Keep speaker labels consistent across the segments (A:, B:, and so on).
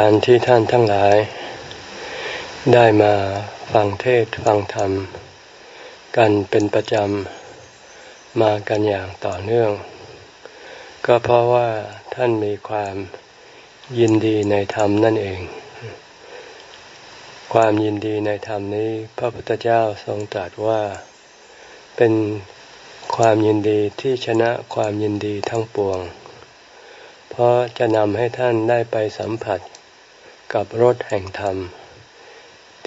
A: การที่ท่านทั้งหลาย ได้มาฟังเทศฟังธรรม กันเป็นประจำมากันอย่างต่อเนื่อง ก็เพราะว่าท่านมีความยินดีในธรรมนั่นเอง ความยินดีในธรรมนี้ พระพุทธเจ้าทรงตรัสว่าเป็นความยินดีที่ชนะความยินดีทั้งปวง เพราะจะนำให้ท่านได้ไปสัมผัส กับรถแห่งธรรม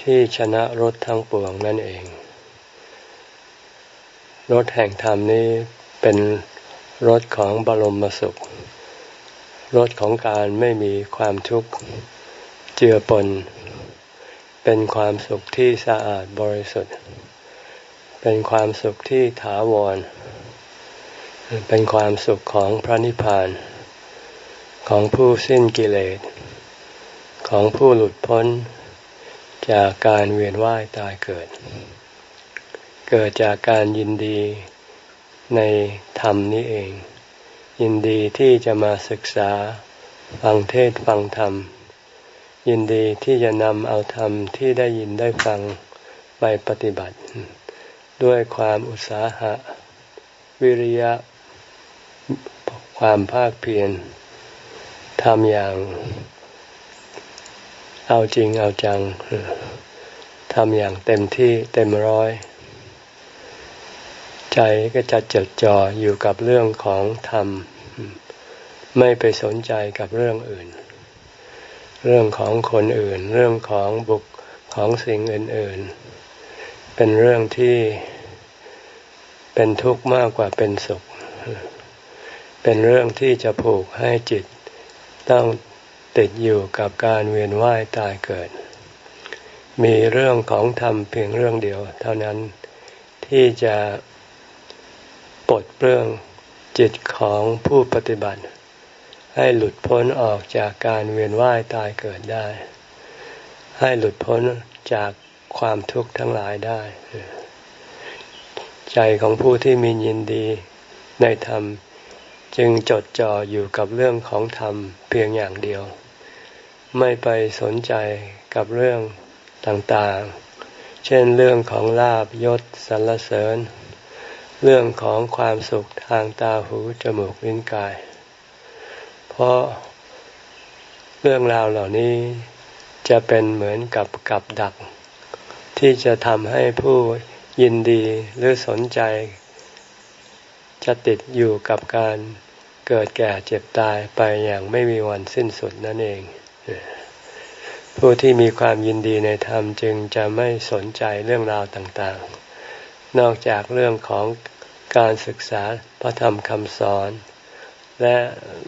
A: ที่ชนะรถทั้งปวงนั่นเองรถแห่งธรรมนี้เป็นรถของบรมสุขรถของการไม่มีความทุกข์เจือปน เป็นความสุขที่สะอาดบริสุทธิ์ เป็นความสุขที่ถาวร เป็นความสุขของพระนิพพาน ของผู้สิ้นกิเลส ของผู้หลุดพ้นจากการเวียนว่ายตายเกิด เกิดจากการยินดีในธรรมนี้เอง ยินดีที่จะมาศึกษาฟังเทศฟังธรรม ยินดีที่จะนำเอาธรรมที่ได้ยินได้ฟังไปปฏิบัติ ด้วยความอุตสาหะ วิริยะ ความภาคเพียรทำอย่าง เอาจริงเอาจังทำอย่างเต็มที่เต็มร้อย ใจก็จะจดจ่ออยู่กับเรื่องของธรรม ไม่ไปสนใจกับเรื่องอื่น เรื่องของคนอื่น เรื่องของบุคของสิ่งอื่น ๆ เป็นเรื่องที่เป็นทุกข์มากกว่าเป็นสุข เป็นเรื่องที่จะผูกให้จิตต้อง ติดอยู่กับการเวียนว่ายตายเกิด มีเรื่องของธรรมเพียงเรื่องเดียว เท่านั้นที่จะปลดเปลื้องจิตของผู้ปฏิบัติ ให้หลุดพ้นออกจากการเวียนว่ายตายเกิดได้ ให้หลุดพ้นจากความทุกข์ทั้งหลายได้ ใจของผู้ที่มียินดีในธรรม จึงจดจ่ออยู่กับเรื่องของธรรมเพียงอย่างเดียว ไม่ไปสนใจกับเรื่องต่างๆ เช่นเรื่องของลาบยศสรรเสริญ เรื่องของความสุขทางตาหูจมูกลิ้นกาย เพราะเรื่องราวเหล่านี้จะเป็นเหมือนกับกับดัก ที่จะทำให้ผู้ยินดีหรือสนใจ จะติดอยู่กับการเกิดแก่เจ็บตายไปอย่างไม่มีวันสิ้นสุดนั่นเอง ผู้ที่มีความยินดีในธรรมจึงจะไม่สนใจเรื่องราวต่างๆ นอกจากเรื่องของการศึกษาพระธรรมคำสอน และ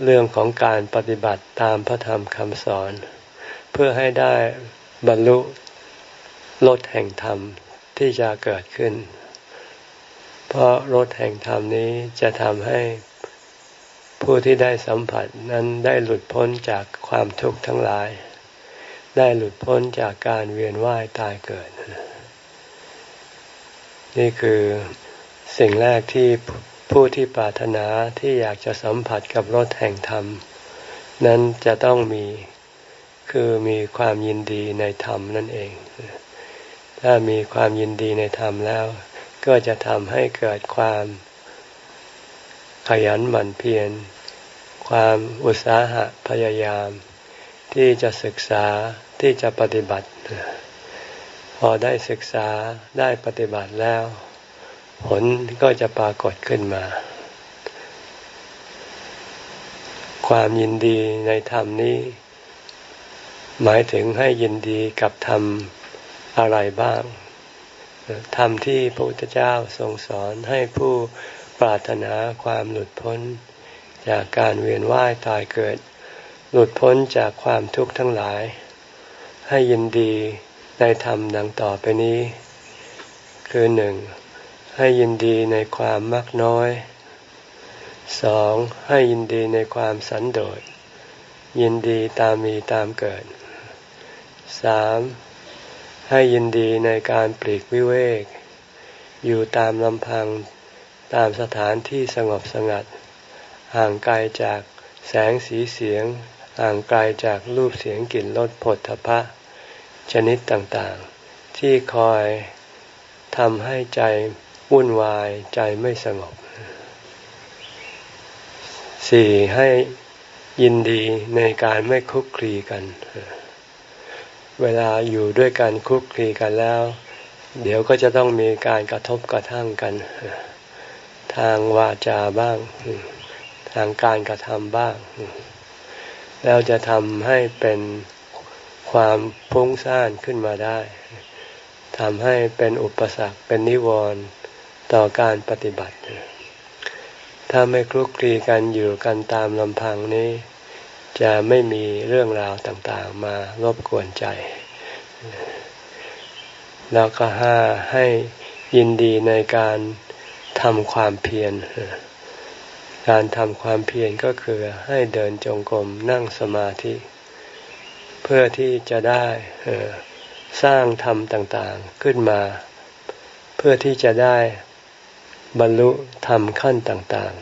A: เรื่องของการปฏิบัติตามพระธรรมคำสอน เพื่อให้ได้บรรลุลดแห่งธรรมที่จะเกิดขึ้น เพราะรถแห่งธรรมนี้จะทำให้ ผู้ที่ได้สัมผัสนั้นได้หลุดพ้นจากความทุกข์ทั้งหลาย ได้หลุดพ้นจากการเวียนว่ายตายเกิด นี่คือสิ่งแรกที่ผู้ที่ปรารถนาที่อยากจะสัมผัสกับรถแห่งธรรม นั้นจะต้องมีคือมีความยินดีในธรรมนั่นเอง ถ้ามีความยินดีในธรรมแล้ว ก็จะทำให้เกิดความ ยันหมั่นเพียร ความอุตสาหะพยายาม ที่จะศึกษาที่จะปฏิบัติ พอได้ศึกษาได้ปฏิบัติแล้ว ผลก็จะปรากฏขึ้นมา ความยินดีในธรรมนี้ หมายถึงให้ยินดีกับธรรมอะไรบ้างธรรมที่พระพุทธเจ้าทรงสอนให้ผู้ ปรารถนาความหลุดพ้น จากการเวียนว่ายตายเกิด หลุดพ้นจากความทุกข์ทั้งหลาย ให้ยินดีในธรรมดังต่อไปนี้ คือหนึ่งให้ยินดีในความมักน้อยสองให้ยินดีในความสันโดษ ยินดีตามมีตามเกิดสามให้ยินดีในการปลีกวิเวก อยู่ตามลำพัง ตามสถานที่สงบสงัด ห่างไกลจากแสงสีเสียง ห่างไกลจากรูปเสียงกลิ่นรสผลทพะ ชนิดต่างๆ ที่คอยทำให้ใจวุ่นวายใจไม่สงบสี่ให้ยินดีในการไม่คุกคลีกัน เวลาอยู่ด้วยกันคุกคลีกันแล้ว เดี๋ยวก็จะต้องมีการกระทบกระทั่งกัน ทางวาจาบ้าง ทางการกระทำบ้าง แล้วจะทำให้เป็นความพุ่งซ่านขึ้นมาได้ทำให้เป็นอุปสรรคเป็นนิวรณ์ต่อการปฏิบัติ ถ้าไม่คลุกคลีกันอยู่กันตามลำพังนี้ จะไม่มีเรื่องราวต่างๆ มารบกวนใจ แล้วก็ห้าให้ยินดีในการ ทำความเพียร การทำความเพียรก็คือให้เดินจงกรมนั่งสมาธิ เพื่อที่จะได้สร้างธรรมต่างๆขึ้นมา เพื่อที่จะได้บรรลุธรรมขั้นต่าง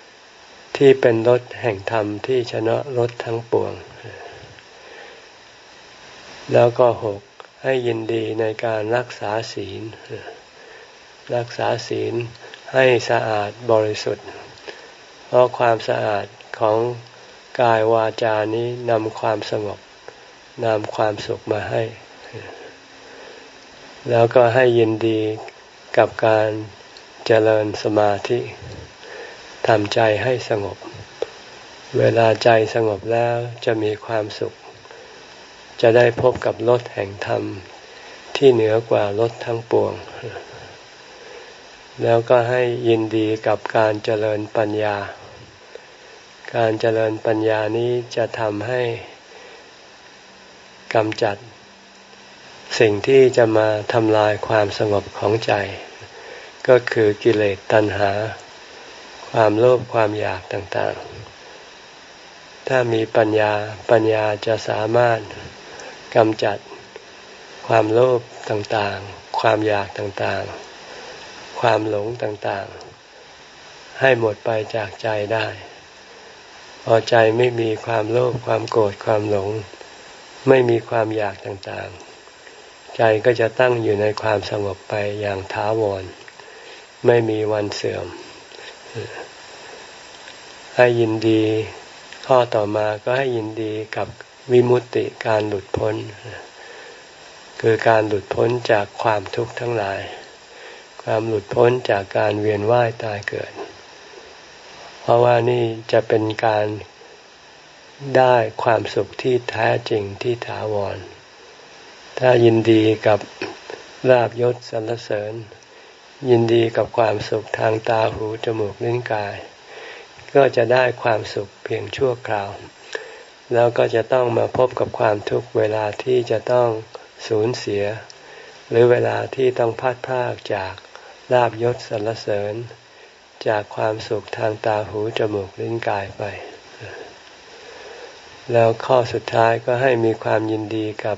A: ๆ ที่เป็นรถแห่งธรรมที่ชนะรถทั้งปวง แล้วก็หกให้ยินดีในการรักษาศีล รักษาศีล ให้สะอาดบริสุทธิ์ เพราะความสะอาดของกายวาจานี้นำความสงบนำความสุขมาให้ แล้วก็ให้ยินดีกับการเจริญสมาธิทำใจให้สงบ เวลาใจสงบแล้วจะมีความสุข จะได้พบกับรถแห่งธรรมที่เหนือกว่ารถทั้งปวง แล้วก็ให้ยินดีกับการเจริญปัญญา การเจริญปัญญานี้จะทำให้กำจัด สิ่งที่จะมาทำลายความสงบของใจ ก็คือกิเลสตัณหา ความโลภความอยากต่างๆ ถ้ามีปัญญาปัญญาจะสามารถกำจัดความโลภต่างๆ ความอยากต่างๆ ความหลงต่างๆ ให้หมดไปจากใจได้ พอใจไม่มีความโลภความโกรธความหลง ไม่มีความอยากต่างๆ ใจก็จะตั้งอยู่ในความสงบไปอย่างท้าวร ไม่มีวันเสื่อม ให้ยินดีข้อต่อมาก็ให้ยินดีกับวิมุตติการหลุดพ้น คือการหลุดพ้นจากความทุกข์ทั้งหลาย ความหลุดพ้นจากการเวียนว่ายตายเกิด เพราะว่านี่จะเป็นการได้ความสุขที่แท้จริงที่ถาวร ถ้ายินดีกับลาบยศสรรเสริญ ยินดีกับความสุขทางตาหูจมูกลิ้นกาย ก็จะได้ความสุขเพียงชั่วคราว แล้วก็จะต้องมาพบกับความทุกเวลาที่จะต้องสูญเสีย หรือเวลาที่ต้องพัดพากจาก ลาบยศสรรเสริญ จากความสุขทางตาหูจมูกลิ้นกายไป แล้วข้อสุดท้ายก็ให้มีความยินดีกับ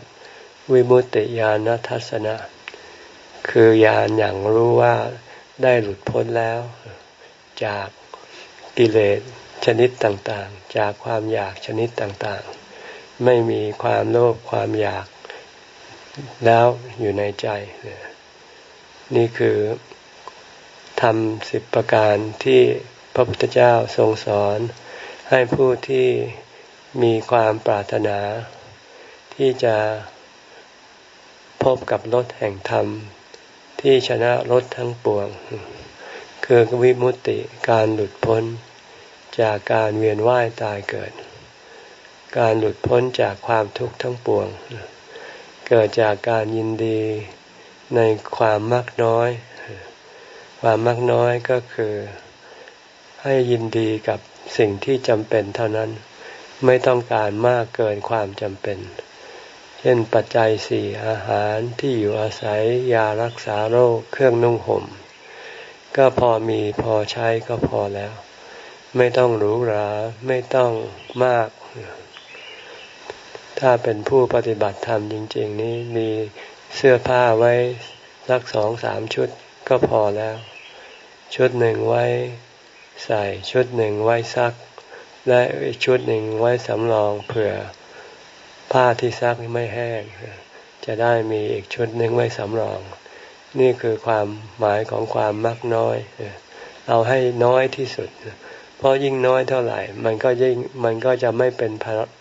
A: วิมุตติญาณทัศนะ คือญาณอย่างรู้ว่าได้หลุดพ้นแล้ว จากกิเลสชนิดต่างๆ จากความอยากชนิดต่างๆ ไม่มีความโลภความอยากแล้วอยู่ในใจ นี่คือ ทำสิบประการที่พระพุทธเจ้าทรงสอน ให้ผู้ที่มีความปรารถนา ที่จะพบกับรถแห่งธรรม ที่ชนะรถทั้งปวง คือวิมุตติการหลุดพ้นจากการเวียนว่ายตายเกิด การหลุดพ้นจากความทุกข์ทั้งปวง เกิดจากการยินดีในความมากน้อย ความมากน้อยก็คือให้ยินดีกับสิ่งที่จำเป็นเท่านั้น ไม่ต้องการมากเกินความจำเป็น เช่นปัจจัยสี่อาหารที่อยู่อาศัยยารักษาโรคเครื่องนุ่งห่ม ก็พอมีพอใช้ก็พอแล้ว ไม่ต้องหรูหราไม่ต้องมาก ถ้าเป็นผู้ปฏิบัติธรรมจริง ๆ นี้มีเสื้อผ้าไว้สักสองสามชุดก็พอแล้ว ชุดหนึ่งไว้ใส่ชุดหนึ่งไว้ซัก และอีกชุดหนึ่งไว้สำรองเผื่อผ้าที่ซักไม่แห้ง จะได้มีอีกชุดหนึ่งไว้สำรอง นี่คือความหมายของความมักน้อยเอาให้น้อยที่สุด เพราะยิ่งน้อยเท่าไหร่ มันก็ยิ่งมันก็จะไม่เป็น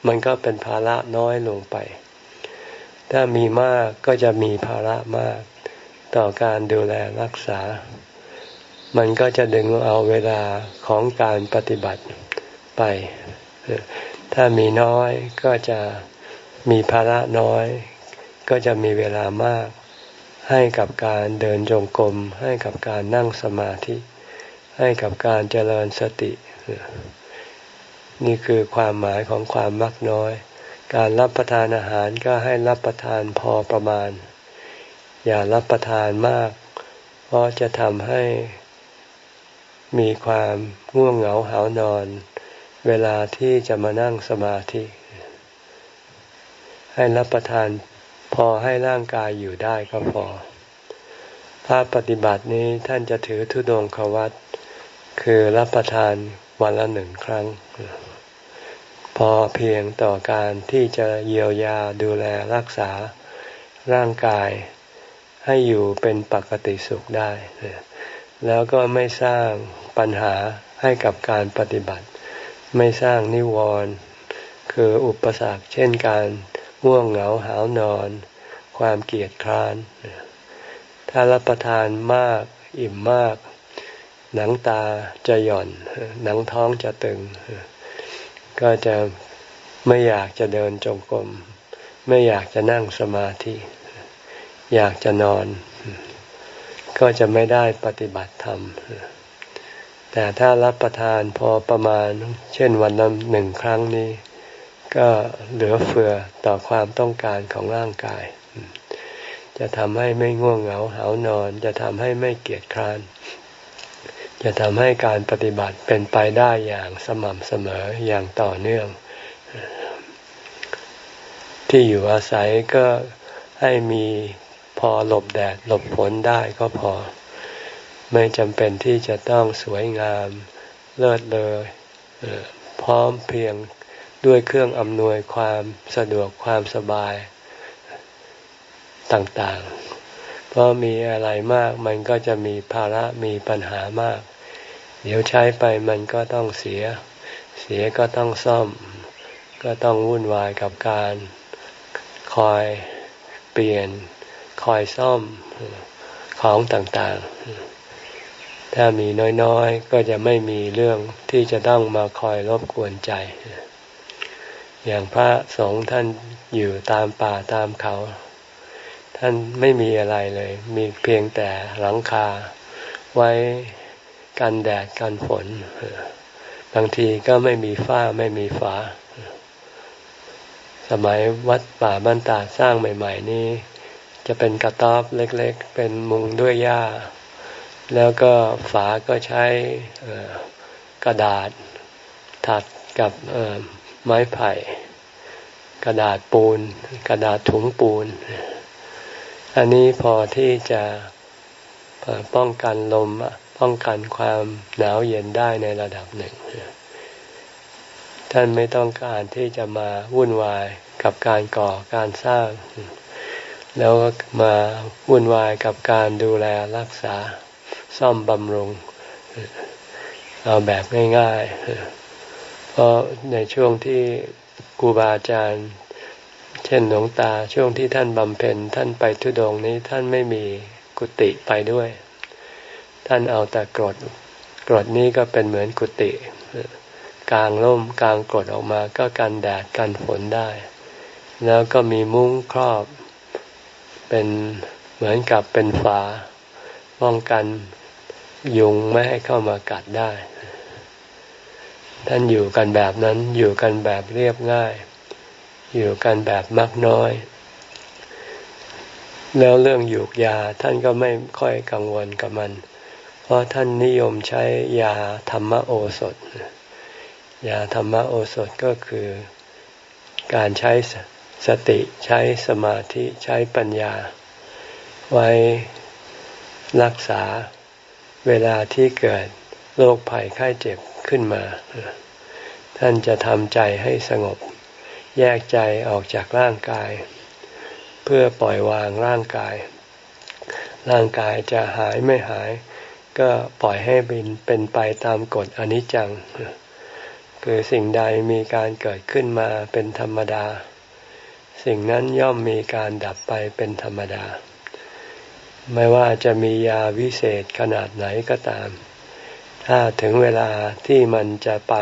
A: มันก็เป็นภาระน้อยลงไป ถ้ามีมากก็จะมีภาระมาก ต่อการดูแลรักษา มันก็จะดึงเอาเวลาของการปฏิบัติไป ถ้ามีน้อยก็จะมีภาระน้อย ก็จะมีเวลามาก ให้กับการเดินจงกรม ให้กับการนั่งสมาธิ ให้กับการเจริญสติ นี่คือความหมายของความมักน้อย การรับประทานอาหารก็ให้รับประทานพอประมาณ อย่ารับประทานมาก เพราะจะทำให้ มีความง่วงเหงาหานอน เวลาที่จะมานั่งสมาธิ ให้รับประทานพอให้ร่างกายอยู่ได้ก็พอ ภาพปฏิบัตินี้ท่านจะถือทุดงควัตคือรับประทานวันละหนึ่งครั้ง พอเพียงต่อการที่จะเยียวยาดูแลรักษาร่างกายให้อยู่เป็นปกติสุขได้ แล้วก็ไม่สร้างปัญหาให้กับการปฏิบัติ ไม่สร้างนิวรณ์คืออุปสรรคเช่นการง่วงเหงาหาวนอน ความเกียดคร้าน ถ้ารับประทานมากอิ่มมาก หนังตาจะหย่อน หนังท้องจะตึง ก็จะไม่อยากจะเดินจงกรมไม่อยากจะนั่งสมาธิ อยากจะนอน ก็จะไม่ได้ปฏิบัติธรรม แต่ถ้ารับประทานพอประมาณ เช่นวันละหนึ่งครั้งนี้ ก็เหลือเฟือต่อความต้องการของร่างกาย จะทำให้ไม่ง่วงเหงาหานอน จะทำให้ไม่เกียจคร้าน จะทำให้การปฏิบัติเป็นไปได้อย่างสม่ำเสมออย่างต่อเนื่อง ที่อยู่อาศัยก็ให้มี อหลบแดดหลบฝนได้ก็พอ ไม่จำเป็นที่จะต้องสวยงามเลิศเลยพร้อมเพียงด้วยเครื่องอำนวยความสะดวกความสบายต่างๆ เพราะมีอะไรมากมันก็จะมีภาระมีปัญหามาก เดี๋ยวใช้ไปมันก็ต้องเสีย เสียก็ต้องซ่อม ก็ต้องวุ่นวายกับการ คอยเปลี่ยน คอยซ่อมของต่างๆ ถ้ามีน้อยๆ ก็จะไม่มีเรื่องที่จะต้องมาคอยรบกวนใจ อย่างพระสงฆ์ท่านอยู่ตามป่าตามเขา ท่านไม่มีอะไรเลย มีเพียงแต่หลังคาไว้กันแดดกันฝน บางทีก็ไม่มีฝ้าไม่มีฝา สมัยวัดป่าบ้านตาสร้างใหม่ ๆ นี่ จะเป็นกระต๊อบเล็กๆ เป็นมุงด้วยหญ้า แล้วก็ฝาก็ใช้กระดาษถัดกับไม้ไผ่ กระดาษปูน กระดาษถุงปูน อันนี้พอที่จะป้องกันลมป้องกันความหนาวเย็นได้ในระดับหนึ่ง ท่านไม่ต้องการที่จะมาวุ่นวายกับการก่อการสร้าง แล้วก็มาวุ่นวายกับการดูแลรักษาซ่อมบำรุง เอาแบบง่ายๆ เพราะในช่วงที่ครูบาอาจารย์ เช่นหลวงตาช่วงที่ท่านบำเพ็ญท่านไปทุดงนี้ท่านไม่มีกุฏิไปด้วย ท่านเอาแต่กรดกรดนี้ก็เป็นเหมือนกุฏิกลางร่มกลางกรดออกมาก็กันแดดกันฝนได้ แล้วก็มีมุ้งครอบ เป็นเหมือนกับเป็นฝาป้องกันยุงไม่ให้เข้ามากัดได้ ท่านอยู่กันแบบนั้นอยู่กันแบบเรียบง่าย อยู่กันแบบมักน้อย แล้วเรื่องหยูกยาท่านก็ไม่ค่อยกังวลกับมัน เพราะท่านนิยมใช้ยาธรรมโอสถ ยาธรรมโอสถก็คือการใช้ สติใช้สมาธิใช้ปัญญา ไว้รักษาเวลาที่เกิดโรคภัยไข้เจ็บขึ้นมา ท่านจะทำใจให้สงบ แยกใจออกจากร่างกาย เพื่อปล่อยวางร่างกาย ร่างกายจะหายไม่หาย ก็ปล่อยให้เป็นเป็นไปตามกฎอนิจจัง คือสิ่งใดมีการเกิดขึ้นมาเป็นธรรมดา สิ่งนั้นย่อมมีการดับไปเป็นธรรมดา ไม่ว่าจะมียาวิเศษขนาดไหนก็ตาม ถ้าถึงเวลาที่มันจะไป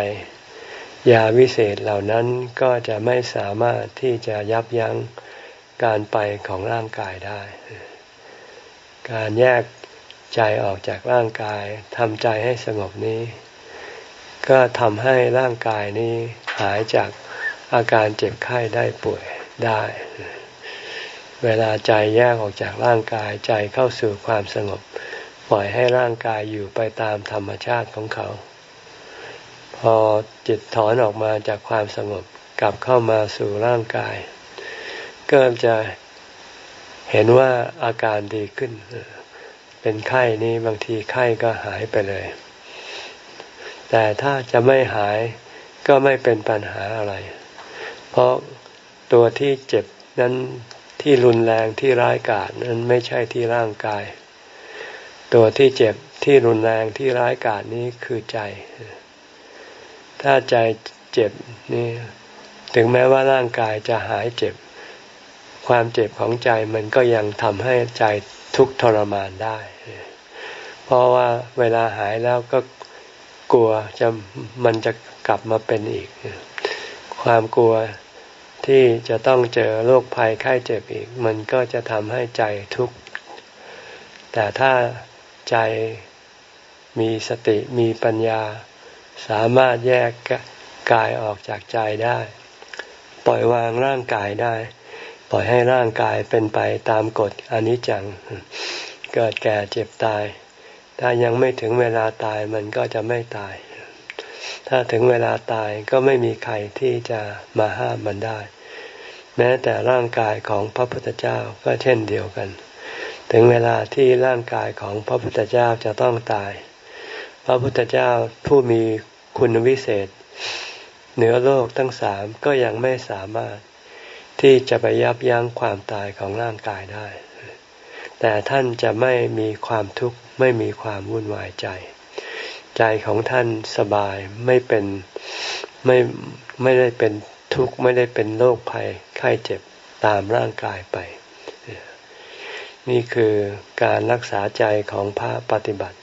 A: ยาวิเศษเหล่านั้นก็จะไม่สามารถที่จะยับยั้งการไปของร่างกายได้ การแยกใจออกจากร่างกายทำใจให้สงบนี้ ก็ทำให้ร่างกายนี้หายจากอาการเจ็บไข้ได้ป่วย ได้ เวลาใจแยกออกจากร่างกายใจเข้าสู่ความสงบ ปล่อยให้ร่างกายอยู่ไปตามธรรมชาติของเขา พอจิตถอนออกมาจากความสงบกลับเข้ามาสู่ร่างกาย ก็จะเห็นว่าอาการดีขึ้น เป็นไข้นี้บางทีไข้ก็หายไปเลย แต่ถ้าจะไม่หายก็ไม่เป็นปัญหาอะไร เพราะ ตัวที่เจ็บนั้นที่รุนแรงที่ร้ายกาจนั้นไม่ใช่ที่ร่างกาย ตัวที่เจ็บที่รุนแรงที่ร้ายกาจนี้คือใจ ถ้าใจเจ็บนี่ถึงแม้ว่าร่างกายจะหายเจ็บ ความเจ็บของใจมันก็ยังทำให้ใจทุกข์ทรมานได้ เพราะว่าเวลาหายแล้วก็กลัวจะมันจะกลับมาเป็นอีก ความกลัว ที่จะต้องเจอโรคภัยไข้เจ็บอีก มันก็จะทำให้ใจทุกข์ แต่ถ้าใจมีสติมีปัญญา สามารถแยกกายออกจากใจได้ ปล่อยวางร่างกายได้ ปล่อยให้ร่างกายเป็นไปตามกฎอนิจจัง เกิดแก่เจ็บตาย ถ้ายังไม่ถึงเวลาตายมันก็จะไม่ตายถ้าถึงเวลาตายก็ไม่มีใครที่จะมาห้ามมันได้ แม้แต่ร่างกายของพระพุทธเจ้าก็เช่นเดียวกัน ถึงเวลาที่ร่างกายของพระพุทธเจ้าจะต้องตาย พระพุทธเจ้าผู้มีคุณวิเศษ เหนือโลกทั้งสามก็ยังไม่สามารถที่จะไปยับยั้งความตายของร่างกายได้ แต่ท่านจะไม่มีความทุกข์ไม่มีความวุ่นวายใจ ใจของท่านสบายไม่เป็นไม่ไม่ได้เป็น ทุกข์ไม่ได้เป็นโรคภัยไข้เจ็บตามร่างกายไป นี่คือการรักษาใจของพระปฏิบัติ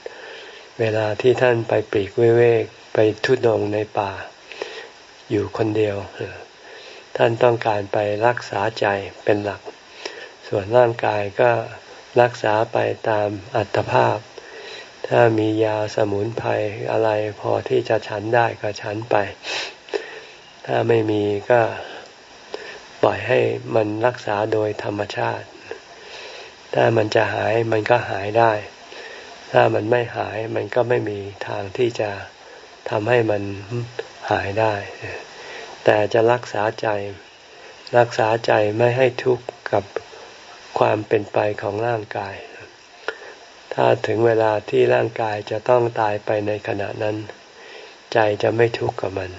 A: เวลาที่ท่านไปปีกเวกไปทุดงในป่า อยู่คนเดียว ท่านต้องการไปรักษาใจเป็นหลัก ส่วนร่างกายก็รักษาไปตามอัตภาพ ถ้ามียาสมุนไพรอะไรพอที่จะฉันได้ก็ฉันไป ถ้าไม่มีก็ปล่อยให้มันรักษาโดยธรรมชาติ ถ้ามันจะหายมันก็หายได้ ถ้ามันไม่หายมันก็ไม่มีทางที่จะทำให้มันหายได้ แต่จะรักษาใจ รักษาใจไม่ให้ทุกข์กับความเป็นไปของร่างกาย ถ้าถึงเวลาที่ร่างกายจะต้องตายไปในขณะนั้น ใจจะไม่ทุกข์กับมัน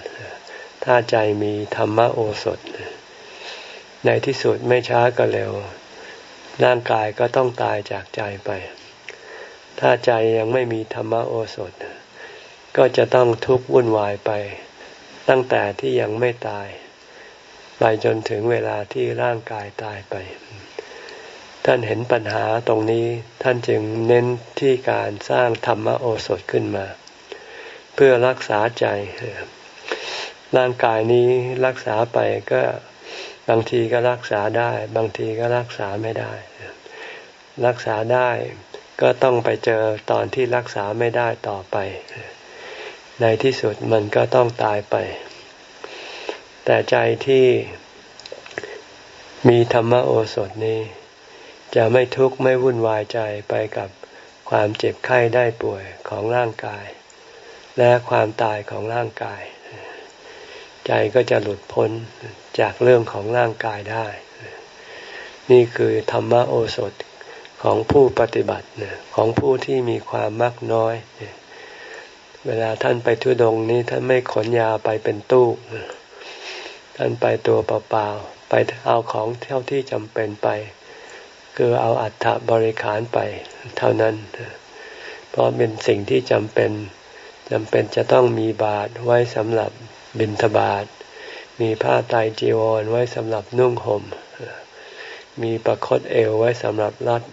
A: ถ้าใจมีธรรมโอสถ ในที่สุดไม่ช้าก็เร็ว ร่างกายก็ต้องตายจากใจไป ถ้าใจยังไม่มีธรรมโอสถ ก็จะต้องทุกข์วุ่นวายไป ตั้งแต่ที่ยังไม่ตาย ไปจนถึงเวลาที่ร่างกายตายไป ท่านเห็นปัญหาตรงนี้ท่านจึงเน้นที่การสร้างธรรมโอสถขึ้นมา เพื่อรักษาใจ ร่างกายนี้รักษาไปก็บางทีก็รักษาได้ บางทีก็รักษาไม่ได้ รักษาได้ก็ต้องไปเจอตอนที่รักษาไม่ได้ต่อไป ในที่สุดมันก็ต้องตายไป แต่ใจที่มีธรรมโอสถนี้ จะไม่ทุกข์ไม่วุ่นวายใจไปกับความเจ็บไข้ได้ป่วยของร่างกาย และความตายของร่างกาย ใจก็จะหลุดพ้นจากเรื่องของร่างกายได้ นี่คือธรรมโอสถของผู้ปฏิบัติของผู้ที่มีความมักน้อย เวลาท่านไปทุดงนี้ท่านไม่ขนยาไปเป็นตู้ ท่านไปตัวเปล่าๆไปเอาของเท่าที่จำเป็นไป คือเอาอัฐบริขารไปเท่านั้น เพราะเป็นสิ่งที่จำเป็นจำเป็นจะต้องมีบาตรไว้สำหรับ บิณฑบาต มีผ้าไตจีวรไว้สำหรับนุ่งหม่ม มีประคตเอวไว้สำหรับรัด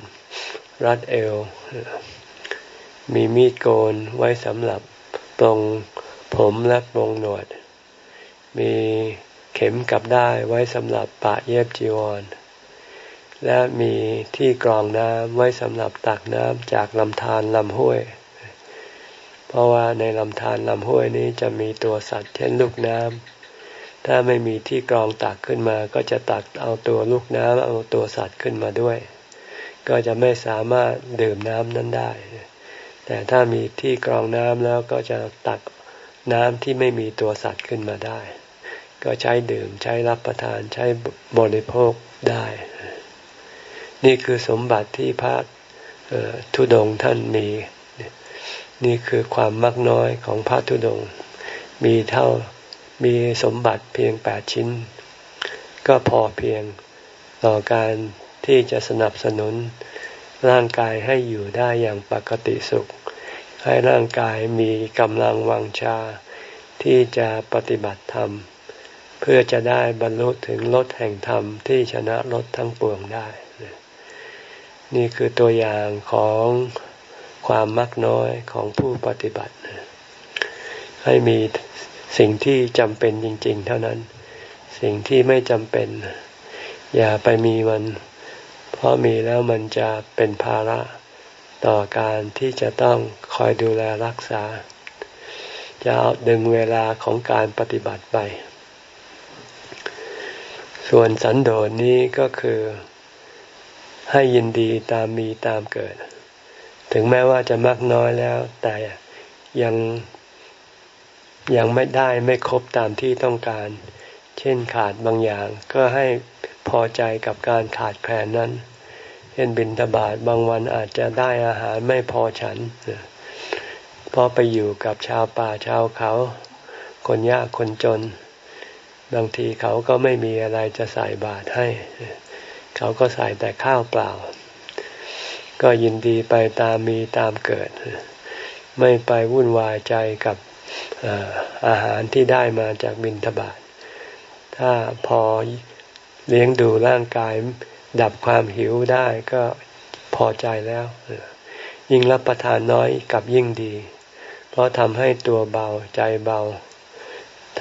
A: รัดเอว มีมีดโกนไว้สำหรับปรงผมและปรงหนวด มีเข็มกับได้ไว้สำหรับปะเย็บจีวร และมีที่กรองน้ำไว้สำหรับตักน้ำจากลำธารลำห้วย เพราะว่าในลำธารลำห้วยนี้จะมีตัวสัตว์เช่นลูกน้ำถ้าไม่มีที่กรองตักขึ้นมา ก็จะตักเอาตัวลูกน้ำเอาตัวสัตว์ขึ้นมาด้วย ก็จะไม่สามารถดื่มน้ำนั้นได้ แต่ถ้ามีที่กรองน้ำแล้วก็จะตักน้ำที่ไม่มีตัวสัตว์ขึ้นมาได้ ก็ใช้ดื่มใช้รับประทานใช้บริโภคได้ นี่คือสมบัติที่พระทุดงท่านมี นี่คือความมักน้อยของพระทุดงมีเท่ามีสมบัติเพียงแปดชิ้น ก็พอเพียงต่อการที่จะสนับสนุนร่างกายให้อยู่ได้อย่างปกติสุข ให้ร่างกายมีกำลังวังชาที่จะปฏิบัติธรรม เพื่อจะได้บรรลุถึงลดแห่งธรรมที่ชนะลดทั้งปวงได้ นี่คือตัวอย่างของ ความมักน้อยของผู้ปฏิบัติ ให้มีสิ่งที่จำเป็นจริง ๆ เท่านั้น สิ่งที่ไม่จำเป็น อย่าไปมีมัน เพราะมีแล้วมันจะเป็นภาระต่อการที่จะต้องคอยดูแลรักษา จะเอาดึงเวลาของการปฏิบัติไป ส่วนสันโดษนี้ก็คือให้ยินดีตามมีตามเกิด ถึงแม้ว่าจะมากน้อยแล้ว แต่ยังยังไม่ได้ไม่ครบตามที่ต้องการ เช่นขาดบางอย่างก็ให้พอใจกับการขาดแคลนนั้นเช่นบินทบาทบางวันอาจจะได้อาหารไม่พอฉันเพราะไปอยู่กับชาวป่าชาวเขา คนยากคนจน บางทีเขาก็ไม่มีอะไรจะใส่บาตรให้ เขาก็ใส่แต่ข้าวเปล่า ก็ยินดีไปตามมีตามเกิด ไม่ไปวุ่นวายใจกับอาหารที่ได้มาจากบินทบาทถ้าพอเลี้ยงดูร่างกายดับความหิวได้ก็พอใจแล้ว ยิ่งรับประทานน้อยกับยิ่งดี เพราะทำให้ตัวเบาใจเบา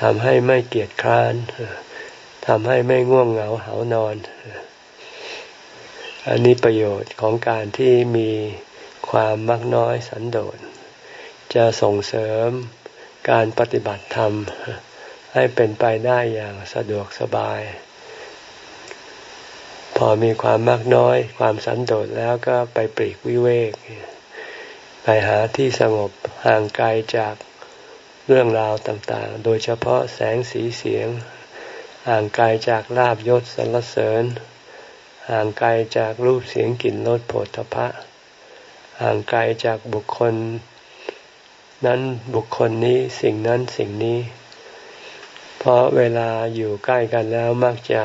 A: ทำให้ไม่เกียจคร้านทำให้ไม่ง่วงเหงาเหานอน อันนี้ประโยชน์ของการที่มีความมักน้อยสันโดษ จะส่งเสริมการปฏิบัติธรรม ให้เป็นไปได้อย่างสะดวกสบาย พอมีความมากน้อย ความสันโดษแล้วก็ไปปรีกวิเวก ไปหาที่สงบห่างไกลจากเรื่องราวต่างๆ โดยเฉพาะแสงสีเสียง ห่างไกลจากลาบยศสรรเสริญ ห่างไกลจากรูปเสียงกลิ่นรสโผฏฐพะห่างไกลจากบุคคล นั้นบุคคลนี้สิ่งนั้นสิ่งนี้ เพราะเวลาอยู่ใกล้กันแล้วมักจะ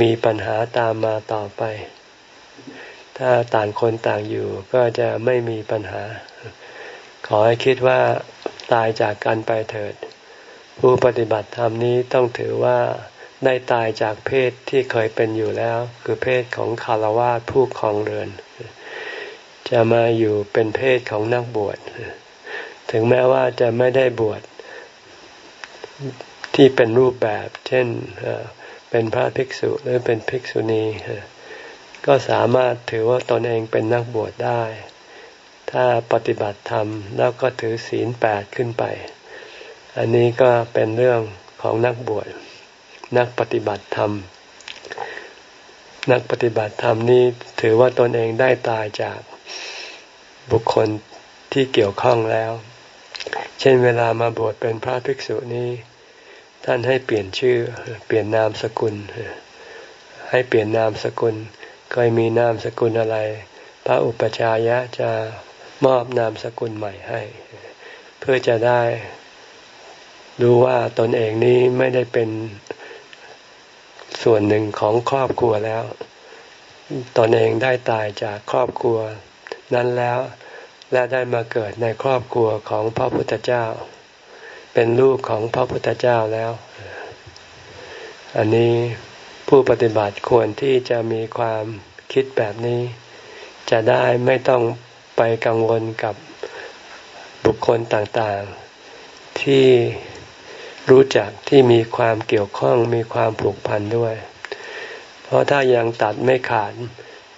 A: มีปัญหาตามมาต่อไป ถ้าต่างคนต่างอยู่ก็จะไม่มีปัญหา ขอให้คิดว่าตายจากกันไปเถิด ผู้ปฏิบัติธรรมนี้ต้องถือว่า ได้ตายจากเพศที่เคยเป็นอยู่แล้ว คือเพศของคารวะผู้ครองเรือน จะมาอยู่เป็นเพศของนักบวช ถึงแม้ว่าจะไม่ได้บวชที่เป็นรูปแบบ เช่นเป็นพระภิกษุหรือเป็นภิกษุณี ก็สามารถถือว่าตนเองเป็นนักบวชได้ ถ้าปฏิบัติธรรมแล้วก็ถือศีลแปดขึ้นไป อันนี้ก็เป็นเรื่องของนักบวช นักปฏิบัติธรรม นักปฏิบัติธรรมนี้ถือว่าตนเองได้ตายจากบุคคลที่เกี่ยวข้องแล้ว เช่นเวลามาบวชเป็นพระภิกษุนี้ ท่านให้เปลี่ยนชื่อ เปลี่ยนนามสกุล ให้เปลี่ยนนามสกุลเคยมีนามสกุลอะไร พระอุปชายะจะมอบนามสกุลใหม่ให้ เพื่อจะได้รู้ว่าตนเองนี้ไม่ได้เป็น ส่วนหนึ่งของครอบครัวแล้ว ตนเองได้ตายจากครอบครัวนั้นแล้ว และได้มาเกิดในครอบครัวของพระพุทธเจ้า เป็นลูกของพระพุทธเจ้าแล้ว อันนี้ผู้ปฏิบัติควรที่จะมีความคิดแบบนี้ จะได้ไม่ต้องไปกังวลกับบุคคลต่างๆ ที่ รู้จักที่มีความเกี่ยวข้องมีความผูกพันด้วย เพราะถ้ายังตัดไม่ขาด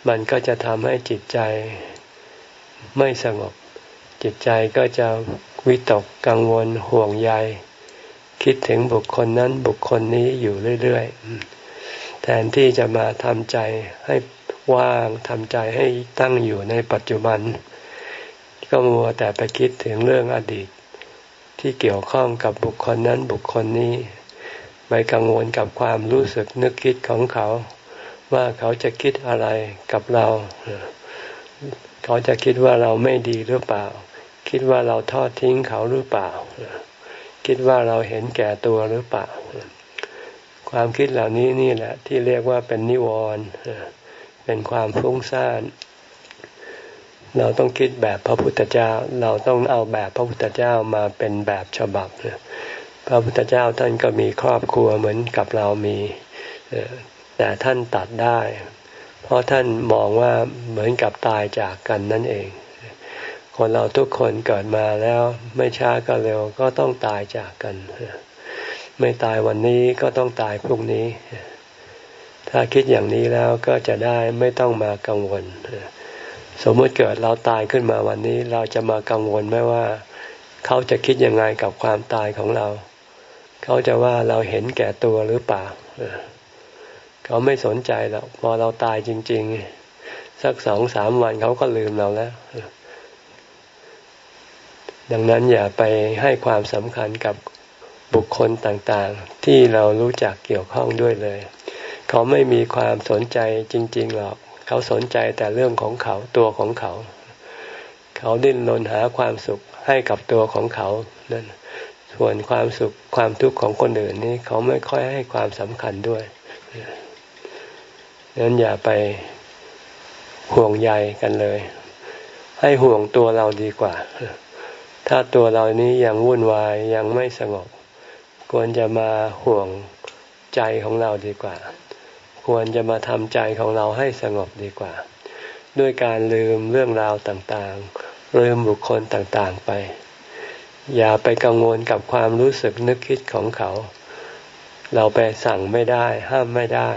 A: มันก็จะทำให้จิตใจไม่สงบ จิตใจก็จะวิตกกังวลห่วงใย คิดถึงบุคคลนั้นบุคคลนี้อยู่เรื่อยๆ แทนที่จะมาทำใจให้ว่างทำใจให้ตั้งอยู่ในปัจจุบัน ก็มัวแต่ไปคิดถึงเรื่องอดีต ที่เกี่ยวข้องกับบุคคลนั้นบุคคลนี้ ไปกังวลกับความรู้สึกนึกคิดของเขา ว่าเขาจะคิดอะไรกับเรา เขาจะคิดว่าเราไม่ดีหรือเปล่า คิดว่าเราทอดทิ้งเขาหรือเปล่า คิดว่าเราเห็นแก่ตัวหรือเปล่า ความคิดเหล่านี้นี่แหละ ที่เรียกว่าเป็นนิวรณ์เป็นความฟุ้งซ่าน เราต้องคิดแบบพระพุทธเจ้า เราต้องเอาแบบพระพุทธเจ้ามาเป็นแบบฉบับพระพุทธเจ้าท่านก็มีครอบครัวเหมือนกับเรามีแต่ท่านตัดได้ เพราะท่านมองว่าเหมือนกับตายจากกันนั่นเอง คนเราทุกคนเกิดมาแล้วไม่ช้าก็เร็วก็ต้องตายจากกัน ไม่ตายวันนี้ก็ต้องตายพรุ่งนี้ ถ้าคิดอย่างนี้แล้วก็จะได้ไม่ต้องมากังวล สมมติเกิดเราตายขึ้นมาวันนี้ เราจะมากังวลไหมว่า เขาจะคิดยังไงกับความตายของเรา เขาจะว่าเราเห็นแก่ตัวหรือเปล่าเขาไม่สนใจหรอกพอเราตายจริง ๆ สักสองสามวันเขาก็ลืมเราแล้ว ดังนั้นอย่าไปให้ความสำคัญกับบุคคลต่างๆ ที่เรารู้จักเกี่ยวข้องด้วยเลย เขาไม่มีความสนใจจริง ๆ หรอก เขาสนใจแต่เรื่องของเขาตัวของเขา เขาดิ้นรนหาความสุขให้กับตัวของเขานั่นส่วนความสุขความทุกข์ของคนอื่นนี่เขาไม่ค่อยให้ความสำคัญด้วยนั้นอย่าไปห่วงใยกันเลย ให้ห่วงตัวเราดีกว่า ถ้าตัวเรานี้ยังวุ่นวายยังไม่สงบ ควรจะมาห่วงใจของเราดีกว่า ควรจะมาทำใจของเราให้สงบดีกว่า ด้วยการลืมเรื่องราวต่างๆ ลืมบุคคลต่างๆไป อย่าไปกังวลกับความรู้สึกนึกคิดของเขา เราไปสั่งไม่ได้ ห้ามไม่ได้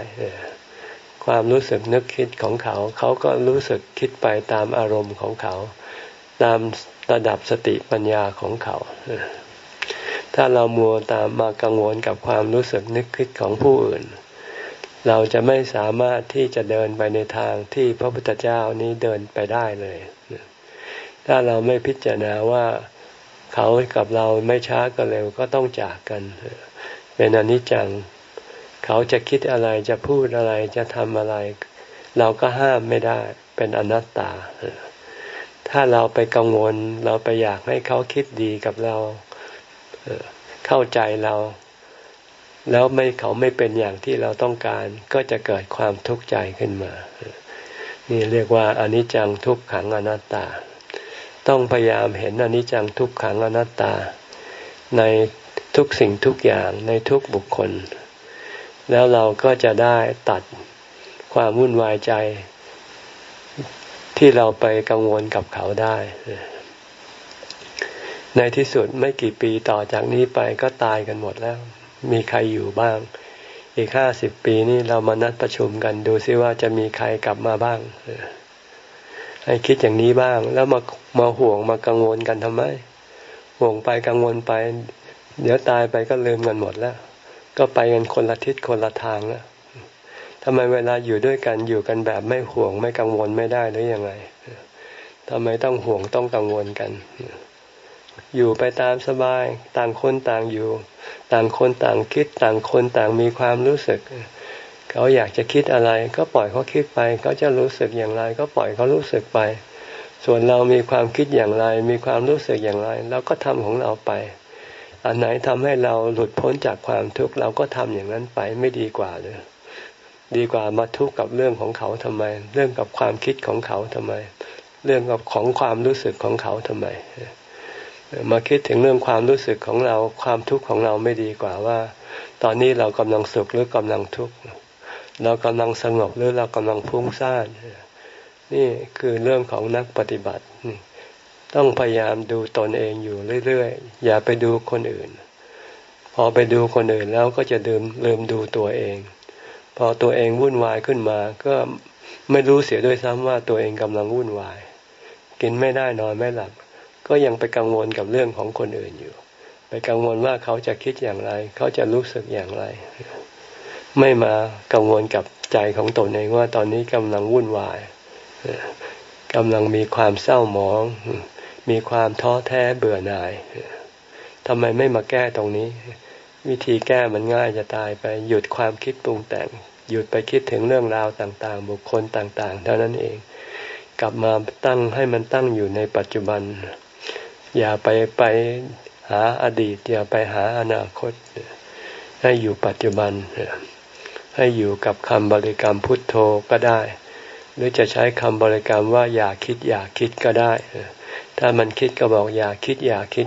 A: ความรู้สึกนึกคิดของเขา เขาก็รู้สึกคิดไปตามอารมณ์ของเขา ตามระดับสติปัญญาของเขา ถ้าเรามัวตามมากังวลกับความรู้สึกนึกคิดของผู้อื่น เราจะไม่สามารถที่จะเดินไปในทางที่พระพุทธเจ้านี้เดินไปได้เลย ถ้าเราไม่พิจารณาว่าเขากับเราไม่ช้าก็เร็วก็ต้องจากกัน เป็นอนิจจัง เขาจะคิดอะไรจะพูดอะไรจะทำอะไร เราก็ห้ามไม่ได้ เป็นอนัตตา ถ้าเราไปกังวลเราไปอยากให้เขาคิดดีกับเราเข้าใจเรา แล้วไม่เขาไม่เป็นอย่างที่เราต้องการ ก็จะเกิดความทุกข์ใจขึ้นมา นี่เรียกว่าอนิจจังทุกขังอนัตตา ต้องพยายามเห็นอนิจจังทุกขังอนัตตา ในทุกสิ่งทุกอย่างในทุกบุคคล แล้วเราก็จะได้ตัดความวุ่นวายใจ ที่เราไปกังวลกับเขาได้ ในที่สุดไม่กี่ปีต่อจากนี้ไปก็ตายกันหมดแล้ว มีใครอยู่บ้าง อีกห้าสิบปีนี้เรามานัดประชุมกันดูซิว่าจะมีใครกลับมาบ้างให้คิดอย่างนี้บ้าง แล้วมามาห่วงมากังวลกันทำไม ห่วงไปกังวลไป เดี๋ยวตายไปก็ลืมกันหมดแล้ว ก็ไปกันคนละทิศคนละทางแล้วทำไมเวลาอยู่ด้วยกันอยู่กันแบบไม่ห่วงไม่กังวลไม่ได้หรือยังไงทำไมต้องห่วงต้องกังวลกัน อยู่ไปตามสบายต่างคนต่างอยู่ ต่างคนต่างคิดต่างคนต่างมีความรู้สึก เขาอยากจะคิดอะไร ก็ปล่อยเขาคิดไป เขาจะรู้สึกอย่างไร ก็ปล่อยเขารู้สึกไป ส่วนเรามีความคิดอย่างไร มีความรู้สึกอย่างไรเราก็ทำของเราไป อันไหนทำให้เราหลุดพ้นจากความทุกข์เราก็ทำอย่างนั้นไปไม่ดีกว่าเลยดีกว่ามาทุกข์กับเรื่องของเขาทำไม เรื่องกับความคิดของเขาทำไม เรื่องกับของความรู้สึกของเขาทำไม มาคิดถึงเรื่องความรู้สึกของเราความทุกข์ของเราไม่ดีกว่าว่า ตอนนี้เรากำลังสุขหรือกำลังทุกข์เรากำลังสงบหรือเรากำลังฟุ้งซ่านนี่คือเรื่องของนักปฏิบัติต้องพยายามดูตนเองอยู่เรื่อยๆอย่าไปดูคนอื่น พอไปดูคนอื่นแล้วก็จะลืมลืมดูตัวเอง พอตัวเองวุ่นวายขึ้นมา ก็ไม่รู้เสียด้วยซ้ำว่าตัวเองกำลังวุ่นวาย กินไม่ได้นอนไม่หลับ ก็ยังไปกังวลกับเรื่องของคนอื่นอยู่ ไปกังวลว่าเขาจะคิดอย่างไร เขาจะรู้สึกอย่างไร ไม่มากังวลกับใจของตนเองว่าตอนนี้กำลังวุ่นวายกำลังมีความเศร้าหมอง มีความท้อแท้เบื่อหน่ายทำไมไม่มาแก้ตรงนี้ วิธีแก้มันง่ายจะตายไปหยุดความคิดปรุงแต่ง หยุดไปคิดถึงเรื่องราวต่างๆ บุคคลต่างๆ เท่านั้นเอง กลับมาตั้งให้มันตั้งอยู่ในปัจจุบัน อย่าไปไปหาอดีต อย่าไปหาอนาคต ให้อยู่ปัจจุบัน ให้อยู่กับคำบริกรรมพุทโธก็ได้ หรือจะใช้คำบริกรรมว่าอย่าคิดอย่าคิดก็ได้ ถ้ามันคิดก็บอกอย่าคิดอย่าคิด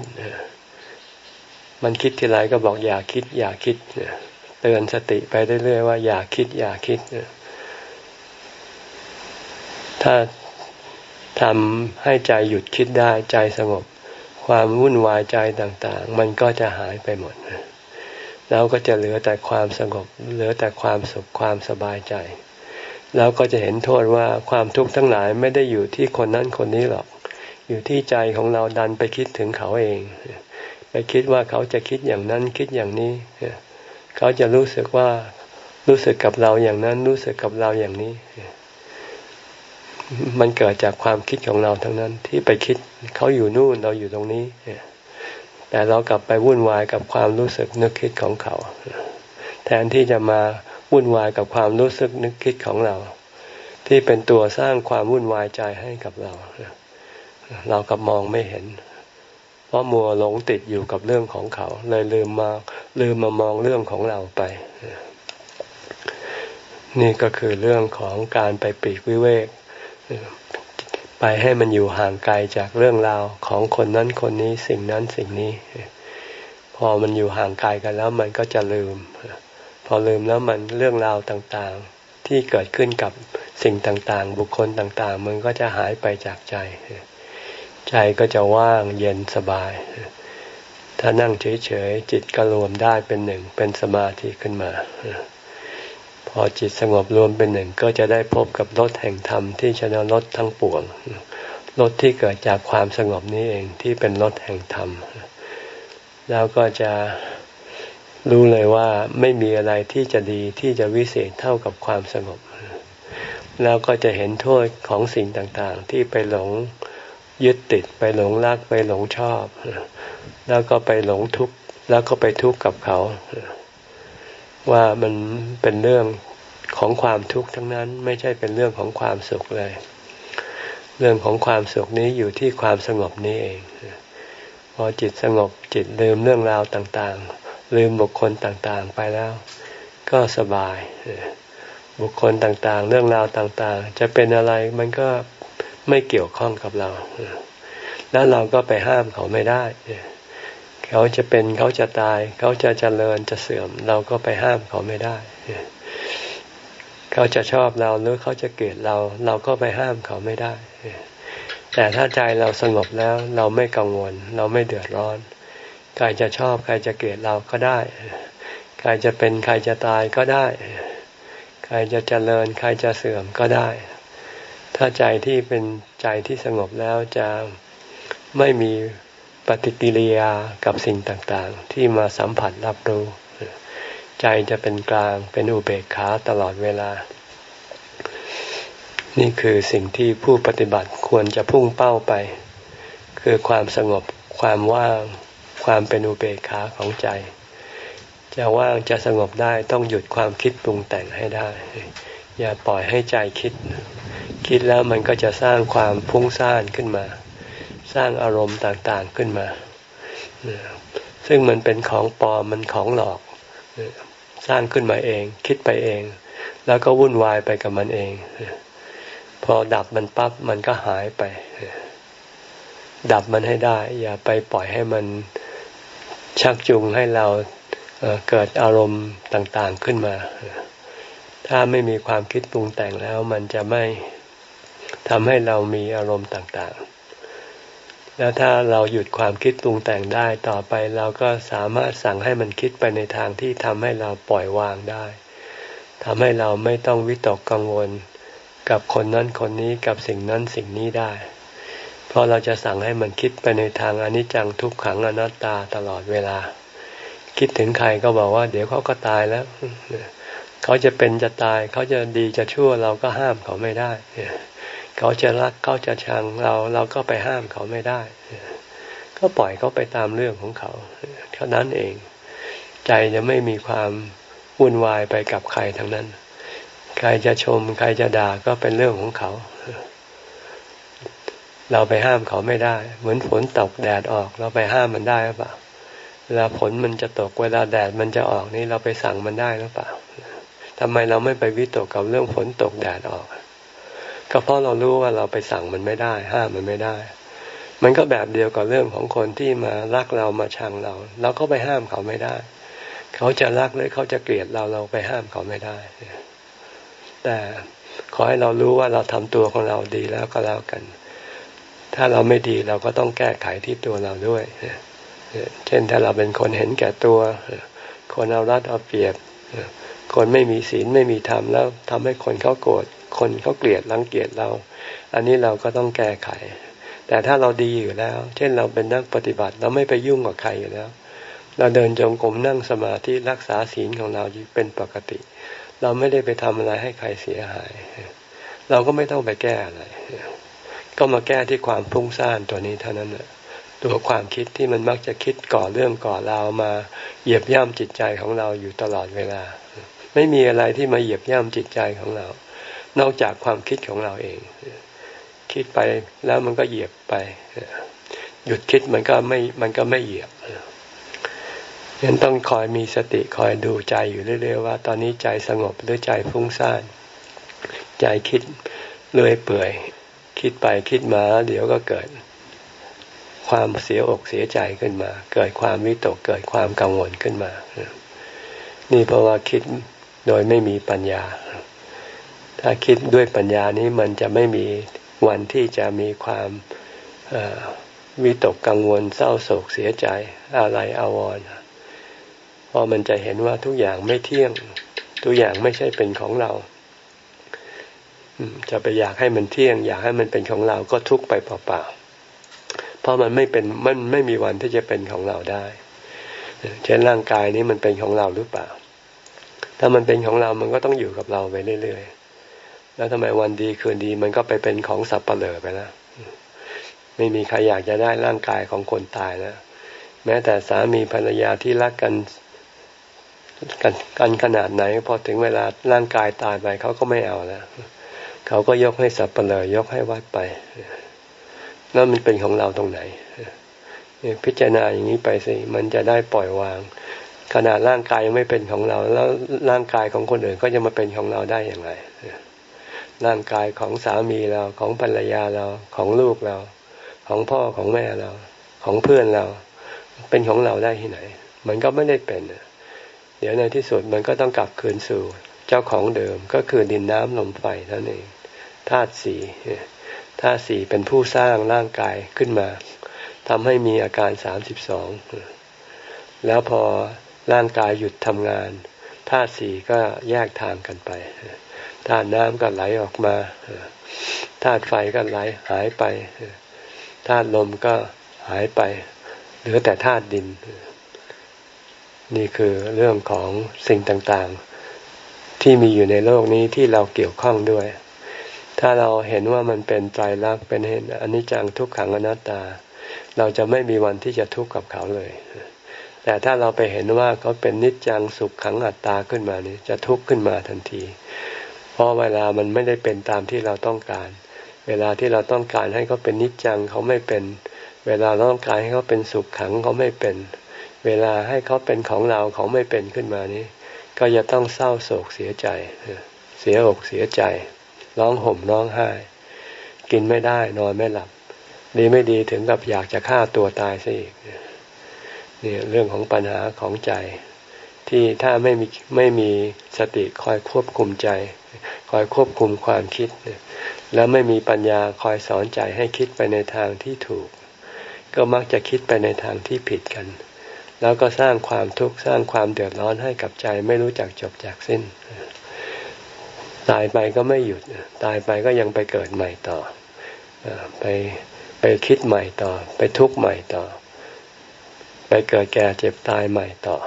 A: มันคิดทีไรก็บอกอย่าคิดอย่าคิด เตือนสติไปเรื่อยๆว่าอย่าคิดอย่าคิด ถ้าทำให้ใจหยุดคิดได้ใจสงบ ความวุ่นวายใจต่างๆ มันก็จะหายไปหมด แล้วก็จะเหลือแต่ความสงบ เหลือแต่ความสุขความสบายใจ แล้วก็จะเห็นโทษว่าความทุกข์ทั้งหลายไม่ได้อยู่ที่คนนั้นคนนี้หรอก อยู่ที่ใจของเราดันไปคิดถึงเขาเอง ไปคิดว่าเขาจะคิดอย่างนั้นคิดอย่างนี้ เขาจะรู้สึกว่ารู้สึกกับเราอย่างนั้นรู้สึกกับเราอย่างนี้ มันเกิดจากความคิดของเราทั้งนั้นที่ไปคิดเขาอยู่นู่นเราอยู่ตรงนี้ แต่เรากลับไปวุ่นวายกับความรู้สึกนึกคิดของเขา แทนที่จะมาวุ่นวายกับความรู้สึกนึกคิดของเรา ที่เป็นตัวสร้างความวุ่นวายใจให้กับเรา เรากับมองไม่เห็น เพราะมัวหลงติดอยู่กับเรื่องของเขา เลยลืมมาลืมมามองเรื่องของเราไปนี่ก็คือเรื่องของการไปปีกวิเวก ไปให้มันอยู่ห่างไกลจากเรื่องราวของคนนั้นคนนี้สิ่งนั้นสิ่งนี้ พอมันอยู่ห่างไกลกันแล้วมันก็จะลืม พอลืมแล้วมันเรื่องราวต่างๆ ที่เกิดขึ้นกับสิ่งต่างๆ บุคคลต่างๆ มันก็จะหายไปจากใจ ใจก็จะว่างเย็นสบาย ถ้านั่งเฉยๆจิตก็รวมได้เป็นหนึ่งเป็นสมาธิขึ้นมา พอจิตสงบรวมเป็นหนึ่งก็จะได้พบกับรถแห่งธรรมที่ชนะรถทั้งปวงรถที่เกิดจากความสงบนี้เองที่เป็นรถแห่งธรรม แล้วก็จะรู้เลยว่าไม่มีอะไรที่จะดีที่จะวิเศษเท่ากับความสงบ แล้วก็จะเห็นโทษของสิ่งต่างๆ ที่ไปหลงยึดติดไปหลงรักไปหลงชอบ แล้วก็ไปหลงทุกข์แล้วก็ไปทุกข์กับเขา ว่ามันเป็นเรื่องของความทุกข์ทั้งนั้นไม่ใช่เป็นเรื่องของความสุขเลย เรื่องของความสุขนี้อยู่ที่ความสงบนี้เองพอจิตสงบจิตลืมเรื่องราวต่างๆ ลืมบุคคลต่างๆไปแล้ว ก็สบาย บุคคลต่างๆ เรื่องราวต่างๆ จะเป็นอะไรมันก็ไม่เกี่ยวข้องกับเรา แล้วเราก็ไปห้ามเขาไม่ได้ เขาจะเป็นเขาจะตาย เขาจะเจริญจะเสื่อม เราก็ไปห้ามเขาไม่ได้ เขาจะชอบเราหรือเขาจะเกลียดเรา เราก็ไปห้ามเขาไม่ได้ แต่ถ้าใจเราสงบแล้ว เราไม่กังวล เราไม่เดือดร้อน ใครจะชอบ ใครจะเกลียดเราก็ได้ ใครจะเป็นใครจะตายก็ได้ ใครจะเจริญ ใครจะเสื่อมก็ได้ ถ้าใจที่เป็นใจที่สงบแล้วจะไม่มี ปฏิกิริยากับสิ่งต่างๆ ที่มาสัมผัสรับรู้ ใจจะเป็นกลางเป็นอุเบกขาตลอดเวลา นี่คือสิ่งที่ผู้ปฏิบัติควรจะพุ่งเป้าไป คือความสงบความว่าง ความเป็นอุเบกขาของใจ จะว่างจะสงบได้ต้องหยุดความคิดปรุงแต่งให้ได้ อย่าปล่อยให้ใจคิดคคิดแล้วมันก็จะสร้างความพุ่งซ่านขึ้นมา สร้างอารมณ์ต่างๆขึ้นมา ซึ่งมันเป็นของปลอมมันของหลอก สร้างขึ้นมาเอง คิดไปเอง แล้วก็วุ่นวายไปกับมันเอง พอดับมันปั๊บมันก็หายไป ดับมันให้ได้ อย่าไปปล่อยให้มันชักจูงให้เราเกิดอารมณ์ต่างๆขึ้นมา ถ้าไม่มีความคิดปรุงแต่งแล้ว มันจะไม่ทำให้เรามีอารมณ์ต่างๆ แล้วถ้าเราหยุดความคิดปรุงแต่งได้ต่อไปเราก็สามารถสั่งให้มันคิดไปในทางที่ทำให้เราปล่อยวางได้ทำให้เราไม่ต้องวิตกกังวล กับคนนั้นคนนี้กับสิ่งนั้นสิ่งนี้ได้ เพราะเราจะสั่งให้มันคิดไปในทางอนิจจังทุกขังอนัตตาตลอดเวลา คิดถึงใครก็บอกว่า เดี๋ยวเขาก็ตายแล้ว เขาจะเป็นจะตาย เขาจะดีจะชั่วเราก็ห้ามเขาไม่ได้เขาจะรักเขาจะชังเราเราก็ไปห้ามเขาไม่ได้ ก็ปล่อยเขาไปตามเรื่องของเขาเท่านั้นเอง ใจจะไม่มีความวุ่นวายไปกับใครทั้งนั้น ใครจะชม ใครจะด่าก็เป็นเรื่องของเขา เราไปห้ามเขาไม่ได้ เหมือนฝนตกแดดออก เราไปห้ามมันได้หรือเปล่าเวลาฝนมันจะตกเวลาแดดมันจะออกนี่เราไปสั่งมันได้หรือเปล่าทำไมเราไม่ไปวิตกกับเรื่องฝนตกแดดออก ก็เพราะเรารู้ว่าเราไปสั่งมันไม่ได้ ห้ามมันไม่ได้ มันก็แบบเดียวกับเรื่องของคนที่มารักเรามาชังเรา เราก็ไปห้ามเขาไม่ได้ เขาจะรักหรือเขาจะเกลียดเราเราไปห้ามเขาไม่ได้ แต่ขอให้เรารู้ว่าเราทำตัวของเราดีแล้วก็แล้วกัน ถ้าเราไม่ดีเราก็ต้องแก้ไขที่ตัวเราด้วย เช่นถ้าเราเป็นคนเห็นแก่ตัว คนเอารัดเอาเปรียบ คนไม่มีศีลไม่มีธรรมแล้วทำให้คนเขาโกรธ คนเขาเกลียดรังเกียจเรา อันนี้เราก็ต้องแก้ไข แต่ถ้าเราดีอยู่แล้ว เช่นเราเป็นนักปฏิบัติ เราไม่ไปยุ่งกับใครอยู่แล้ว เราเดินจงกรมนั่งสมาธิรักษาศีลของเราเป็นปกติ เราไม่ได้ไปทำอะไรให้ใครเสียหาย เราก็ไม่ต้องไปแก้อะไร ก็มาแก้ที่ความพุ่งซ่านตัวนี้เท่านั้นแหละตัวความคิดที่มันมักจะคิดก่อเรื่องก่อราวมาเหยียบย่ำจิตใจของเราอยู่ตลอดเวลา ไม่มีอะไรที่มาเหยียบย่ำจิตใจของเรา นอกจากความคิดของเราเอง คิดไปแล้วมันก็เหยียบไป หยุดคิดมันก็ไม่มันก็ไม่เหยียบยังต้องคอยมีสติคอยดูใจอยู่เรื่อยๆว่า ตอนนี้ใจสงบหรือใจฟุ้งซ่านใจคิดเลื่อยเปื่อย คิดไปคิดมา เดี๋ยวก็เกิด ความเสียอกเสียใจขึ้นมา เกิดความวิตกเกิดความกังวลขึ้นมา นี่เพราะว่าคิดโดยไม่มีปัญญา ถ้าคิดด้วยปัญญานี้มันจะไม่มีวันที่จะมีความวิตกกังวลเศร้าโศกเสียใจอะไรอาวรณ์เพราะมันจะเห็นว่าทุกอย่างไม่เที่ยง ทุกอย่างไม่ใช่เป็นของเราจะไปอยากให้มันเที่ยง อยากให้มันเป็นของเราก็ทุกไปเปล่าๆเพราะมันไม่เป็นมันไม่มีวันที่จะเป็นของเราได้เช่นร่างกายนี้มันเป็นของเราหรือเปล่า ถ้ามันเป็นของเรามันก็ต้องอยู่กับเราไปเรื่อยๆ แล้วทำไมวันดีคืนดีมันก็ไปเป็นของสับเปลือไปแล้วไม่มีใครอยากจะได้ร่างกายของคนตายแล้วแม้แต่สามีภรรยาที่รักกันกันกันขนาดไหนพอถึงเวลาร่างกายตายไปเขาก็ไม่เอาแล้วเขาก็ยกให้สับเปลือยกให้วัดไปแล้วมันเป็นของเราตรงไหนพิจารณาอย่างนี้ไปสิมันจะได้ปล่อยวาง ขนาดร่างกายยังไม่เป็นของเรา แล้วร่างกายของคนอื่นก็จะมาเป็นของเราได้อย่างไร ร่างกายของสามีเราของภรรยาเราของลูกเรา ของพ่อของแม่เรา ของเพื่อนเรา เป็นของเราได้ที่ไหน มันก็ไม่ได้เป็น เดี๋ยวในที่สุดมันก็ต้องกลับคืนสู่ เจ้าของเดิมก็คือดินน้ำลมไฟนั่นเองธาตุสี่ธาตุสี่เป็นผู้สร้างร่างกายขึ้นมาทำให้มีอาการสามสิบสองแล้วพอร่างกายหยุดทำงานธาตุสี่ก็แยกทางกันไป ธาตุน้ำก็ไหลออกมาธาตุไฟก็ไหลหายไปธาตุลมก็หายไป เหลือแต่ธาตุดิน นี่คือเรื่องของสิ่งต่างๆ ที่มีอยู่ในโลกนี้ที่เราเกี่ยวข้องด้วย ถ้าเราเห็นว่ามันเป็นใจรักเป็นเห็นอนิจจังทุกขังอนัตตา เราจะไม่มีวันที่จะทุกข์กับเขาเลย แต่ถ้าเราไปเห็นว่าเขาเป็นนิจจังสุขขังอัตตาขึ้นมานี่จะทุกข์ขึ้นมาทันที ราะเวลามันไม่ได้เป็นตามที่เราต้องการ เวลาที่เราต้องการให้เขาเป็นนิจจังเขาไม่เป็น เวลาต้องการให้เขาเป็นสุขขังเขาไม่เป็น เวลาให้เขาเป็นของเราเขาไม่เป็นขึ้นมานี้ ก็จะต้องเศร้าโศกเสียใจ เสียอกเสียใจ ร้องห่มร้องไห้ กินไม่ได้นอนไม่หลับ ดีไม่ดีถึงกับอยากจะฆ่าตัวตายซะอีกนี่เรื่องของปัญหาของใจ ที่ถ้าไม่มีไม่มีสติคอยควบคุมใจ คอยควบคุมความคิด แล้วไม่มีปัญญาคอยสอนใจให้คิดไปในทางที่ถูก ก็มักจะคิดไปในทางที่ผิดกัน แล้วก็สร้างความทุกข์สร้างความเดือดร้อนให้กับใจไม่รู้จักจบจากสิ้น ตายไปก็ไม่หยุด ตายไปก็ยังไปเกิดใหม่ต่อ ไปไปคิดใหม่ต่อ ไปทุกข์ใหม่ต่อ ไปเกิดแก่เจ็บตายใหม่ต่อ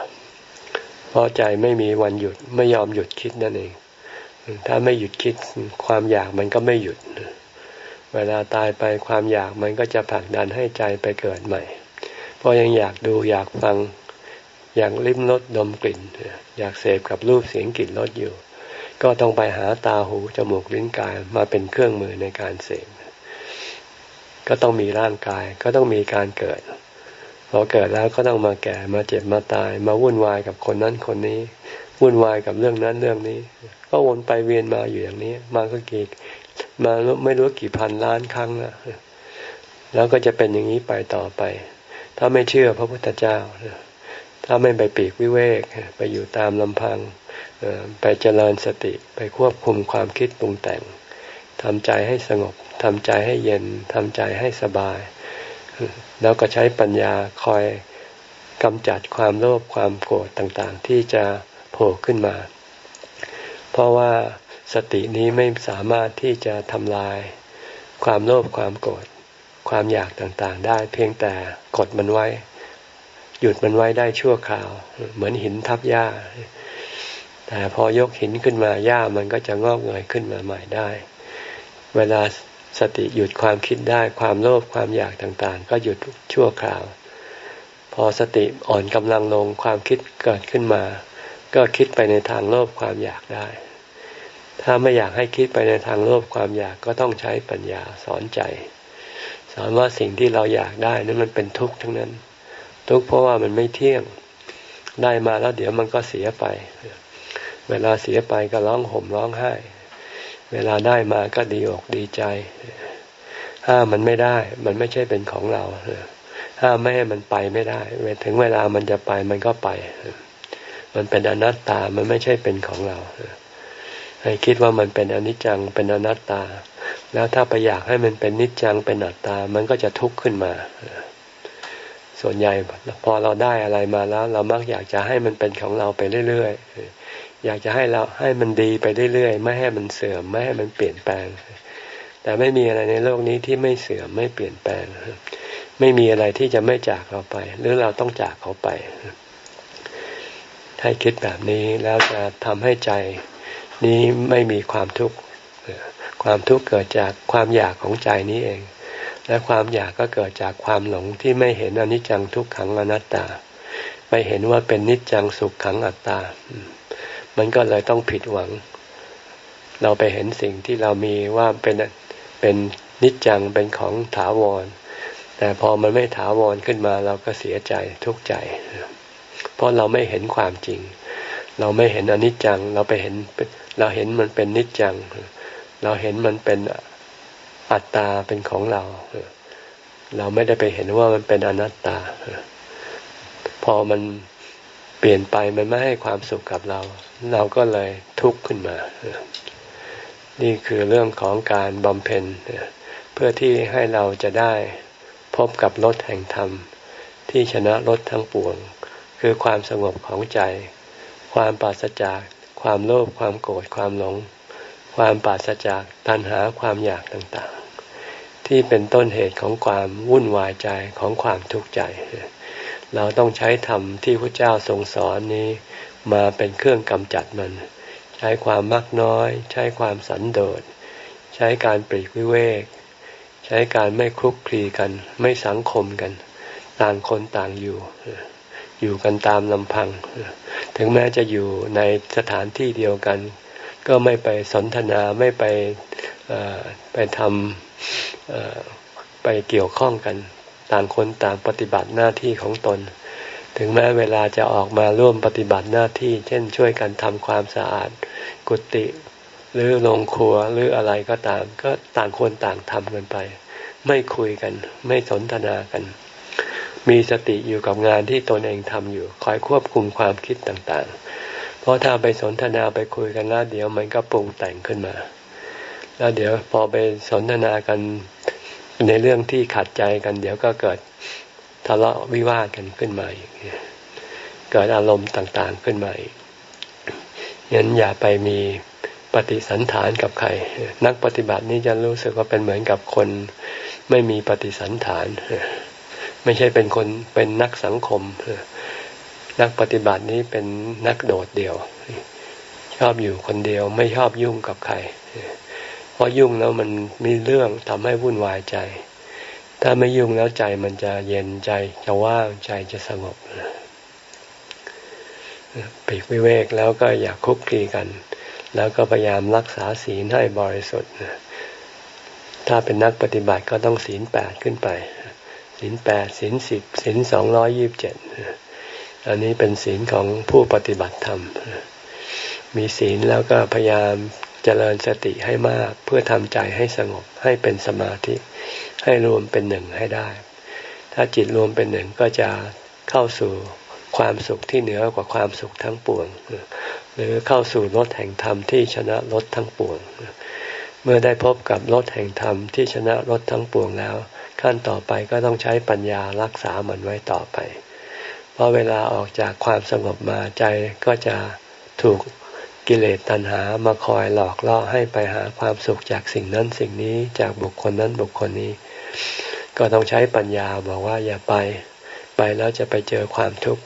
A: เพราะใจไม่มีวันหยุดไม่ยอมหยุดคิดนั่นเอง ถ้าไม่หยุดคิดความอยากมันก็ไม่หยุด เวลาตายไปความอยากมันก็จะผลักดันให้ใจไปเกิดใหม่ เพราะยังอยากดูอยากฟังอยากลิ้มรสดมกลิ่น อยากเสพกับรูปเสียงกลิ่นรสอยู่ ก็ต้องไปหาตาหูจมูกลิ้นกายมาเป็นเครื่องมือในการเสพก็ต้องมีร่างกายก็ต้องมีการเกิดพอเกิดแล้วก็ต้องมาแก่มาเจ็บมาตาย มาวุ่นวายกับคนนั้นคนนี้ วุ่นวายกับเรื่องนั้นเรื่องนี้ ก็วนไปเวียนมาอยู่อย่างนี้ มาก็กี่มาไม่รู้กี่พันล้านครั้งแล้วแล้วก็จะเป็นอย่างนี้ไปต่อไป ถ้าไม่เชื่อพระพุทธเจ้า ถ้าไม่ไปปีกวิเวก ไปอยู่ตามลำพัง ไปเจริญสติ ไปควบคุมความคิดปรุงแต่ง ทำใจให้สงบ ทำใจให้เย็น ทำใจให้สบาย แล้วก็ใช้ปัญญาคอยกำจัดความโลภ ความโกรธต่างๆ ที่จะ โผล่ขึ้นมา เพราะว่าสตินี้ไม่สามารถที่จะทำลาย ความโลภความโกรธความอยากต่างๆ ได้เพียงแต่กดมันไว้ หยุดมันไว้ได้ชั่วคราว เหมือนหินทับหญ้า แต่พอยกหินขึ้นมาหญ้ามันก็จะงอกเงยขึ้นมาใหม่ได้ เวลาสติหยุดความคิดได้ความโลภความอยากต่างๆ ก็หยุดชั่วคราว พอสติอ่อนกำลังลงความคิดเกิดขึ้นมา ก็คิดไปในทางโลภความอยากได้ ถ้าไม่อยากให้คิดไปในทางโลภความอยากก็ต้องใช้ปัญญาสอนใจ สอนว่าสิ่งที่เราอยากได้นั้นมันเป็นทุกข์ทั้งนั้น ทุกข์เพราะว่ามันไม่เที่ยงได้มาแล้วเดี๋ยวมันก็เสียไป เวลาเสียไปก็ร้องห่มร้องไห้ เวลาได้มาก็ดีอกดีใจ ห้ามมันไม่ได้ มันไม่ใช่เป็นของเราห้ามไม่ให้มันไปไม่ได้ ถึงเวลามันจะไปมันก็ไป มันเป็นอนัตตา มันไม่ใช่เป็นของเรา ให้คิดว่ามันเป็นอนิจจัง เป็นอนัตตา แล้วถ้าไปอยากให้มันเป็นนิจจัง เป็นอนัตตา มันก็จะทุกข์ขึ้นมา ส่วนใหญ่พอเราได้อะไรมาแล้ว เรามักอยากจะให้มันเป็นของเราไปเรื่อยๆ อยากจะให้เราให้มันดีไปเรื่อยๆ ไม่ให้มันเสื่อม ไม่ให้มันเปลี่ยนแปลง แต่ไม่มีอะไรในโลกนี้ที่ไม่เสื่อม ไม่เปลี่ยนแปลง ไม่มีอะไรที่จะไม่จากเราไป หรือเราต้องจากเขาไป ให้คิดแบบนี้แล้วจะทำให้ใจนี้ไม่มีความทุกข์ความทุกข์เกิดจากความอยากของใจนี้เอง และความอยากก็เกิดจากความหลงที่ไม่เห็นอนิจจังทุกขังอนัตตาไม่เห็นว่าเป็นนิจจังสุขขังอัตตา มันก็เลยต้องผิดหวัง เราไปเห็นสิ่งที่เรามีว่าเป็นเป็นนิจจังเป็นของถาวร แต่พอมันไม่ถาวรขึ้นมาเราก็เสียใจทุกข์ใจ ราะเราไม่เห็นความจริง เราไม่เห็นอนิจจัง เราไปเห็นเราเห็นมันเป็นนิจจัง เราเห็นมันเป็นอัตตาเป็นของเรา เราไม่ได้ไปเห็นว่ามันเป็นอนัตตา พอมันเปลี่ยนไปมันไม่ให้ความสุขกับเรา เราก็เลยทุกข์ขึ้นมา นี่คือเรื่องของการบำเพ็ญเพื่อที่ให้เราจะได้พบกับรถแห่งธรรม ที่ชนะรถทั้งปวง คือความสงบของใจ ความปราศจาก ความโลภความโกรธความหลง ความปราศจากตัณหาความอยากต่างๆ ที่เป็นต้นเหตุของความวุ่นวายใจของความทุกข์ใจ เราต้องใช้ธรรมที่พระเจ้าทรงสอนนี้มาเป็นเครื่องกำจัดมัน ใช้ความมักน้อย ใช้ความสันโดษ ใช้การปรีกวิเวก ใช้การไม่คลุกคลีกัน ไม่สังคมกัน ต่างคนต่างอยู่ อยู่กันตามลำพัง ถึงแม้จะอยู่ในสถานที่เดียวกัน ก็ไม่ไปสนทนาไม่ไปไปทำไปเกี่ยวข้องกัน ต่างคนต่างปฏิบัติหน้าที่ของตน ถึงแม้เวลาจะออกมาร่วมปฏิบัติหน้าที่ เช่นช่วยกันทำความสะอาด กุฏิหรือโรงครัวหรืออะไรก็ตาม ก็ต่างคนต่างทำกันไป ไม่คุยกัน ไม่สนทนากัน มีสติอยู่กับงานที่ตนเองทำอยู่ คอยควบคุมความคิดต่างๆ เพราะถ้าไปสนทนาไปคุยกันแล้วเดี๋ยวมันก็ปรุงแต่งขึ้นมา แล้วเดี๋ยวพอไปสนทนากันในเรื่องที่ขัดใจกัน เดี๋ยวก็เกิดทะเลาะวิวาทกันขึ้นมาอีกเกิดอารมณ์ต่างๆขึ้นมาอีกยันอย่าไปมีปฏิสันฐานกับใคร นักปฏิบัตินี้จะรู้สึกว่าเป็นเหมือนกับคนไม่มีปฏิสันฐาน ไม่ใช่เป็นคนเป็นนักสังคม นักปฏิบัตินี้เป็นนักโดดเดี่ยว ชอบอยู่คนเดียวไม่ชอบยุ่งกับใคร เพราะยุ่งแล้วมันมีเรื่องทำให้วุ่นวายใจ ถ้าไม่ยุ่งแล้วใจมันจะเย็นใจจะว่างใจจะสงบปีกวิเวกแล้วก็อย่าคุกคีกัน แล้วก็พยายามรักษาศีลให้บริสุทธิ์ถ้าเป็นนักปฏิบัติก็ต้องศีลแปดขึ้นไป ศีลแปดศีลสิบศีลสองร้อยยิบเจ็ดอันนี้เป็นศีลของผู้ปฏิบัติธรรม มีศีลแล้วก็พยายามเจริญสติให้มากเพื่อทำใจให้สงบให้เป็นสมาธิ ให้รวมเป็นหนึ่งให้ได้ ถ้าจิตรวมเป็นหนึ่งก็จะเข้าสู่ความสุขที่เหนือกว่าความสุขทั้งปวง หรือเข้าสู่รถแห่งธรรมที่ชนะรถทั้งปวง เมื่อได้พบกับรถแห่งธรรมที่ชนะรถทั้งปวงแล้ว ขั้นต่อไปก็ต้องใช้ปัญญารักษามันไว้ต่อไป เพราะเวลาออกจากความสงบมาใจก็จะถูกกิเลสตัณหามาคอยหลอกล่อให้ไปหาความสุขจากสิ่งนั้นสิ่งนี้จากบุคคลนั้นบุคคลนี้ ก็ต้องใช้ปัญญาบอกว่าอย่าไป ไปแล้วจะไปเจอความทุกข์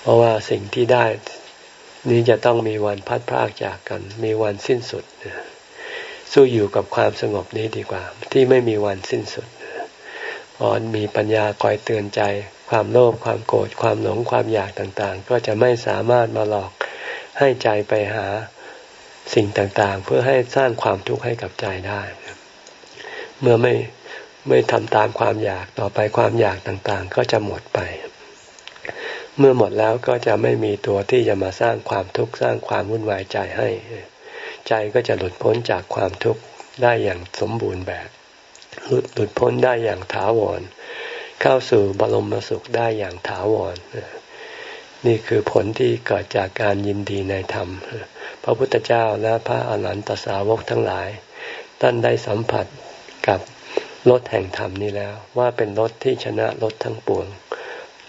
A: เพราะว่าสิ่งที่ได้นี้จะต้องมีวันพัดพรากจากกัน มีวันสิ้นสุด สู้อยู่กับความสงบนี้ดีกว่า ที่ไม่มีวันสิ้นสุด พอมีปัญญาคอยเตือนใจ ความโลภความโกรธความหลงความอยากต่างๆ ก็จะไม่สามารถมาหลอกให้ใจไปหาสิ่งต่างๆ เพื่อให้สร้างความทุกข์ให้กับใจได้ เมื่อไม่ไม่ทำตามความอยากต่อไปความอยากต่างๆ ก็จะหมดไป เมื่อหมดแล้วก็จะไม่มีตัวที่จะมาสร้างความทุกข์สร้างความวุ่นวายใจให้ ใจก็จะหลุดพ้นจากความทุกข์ได้อย่างสมบูรณ์แบบ หลุดหลุดพ้นได้อย่างถาวร เข้าสู่บรมสุขได้อย่างถาวร นี่คือผลที่เกิดจากการยินดีในธรรม พระพุทธเจ้าและพระอรหันตสาวกทั้งหลาย ท่านได้สัมผัสกับรถแห่งธรรมนี้แล้ว ว่าเป็นรถที่ชนะรถทั้งปวง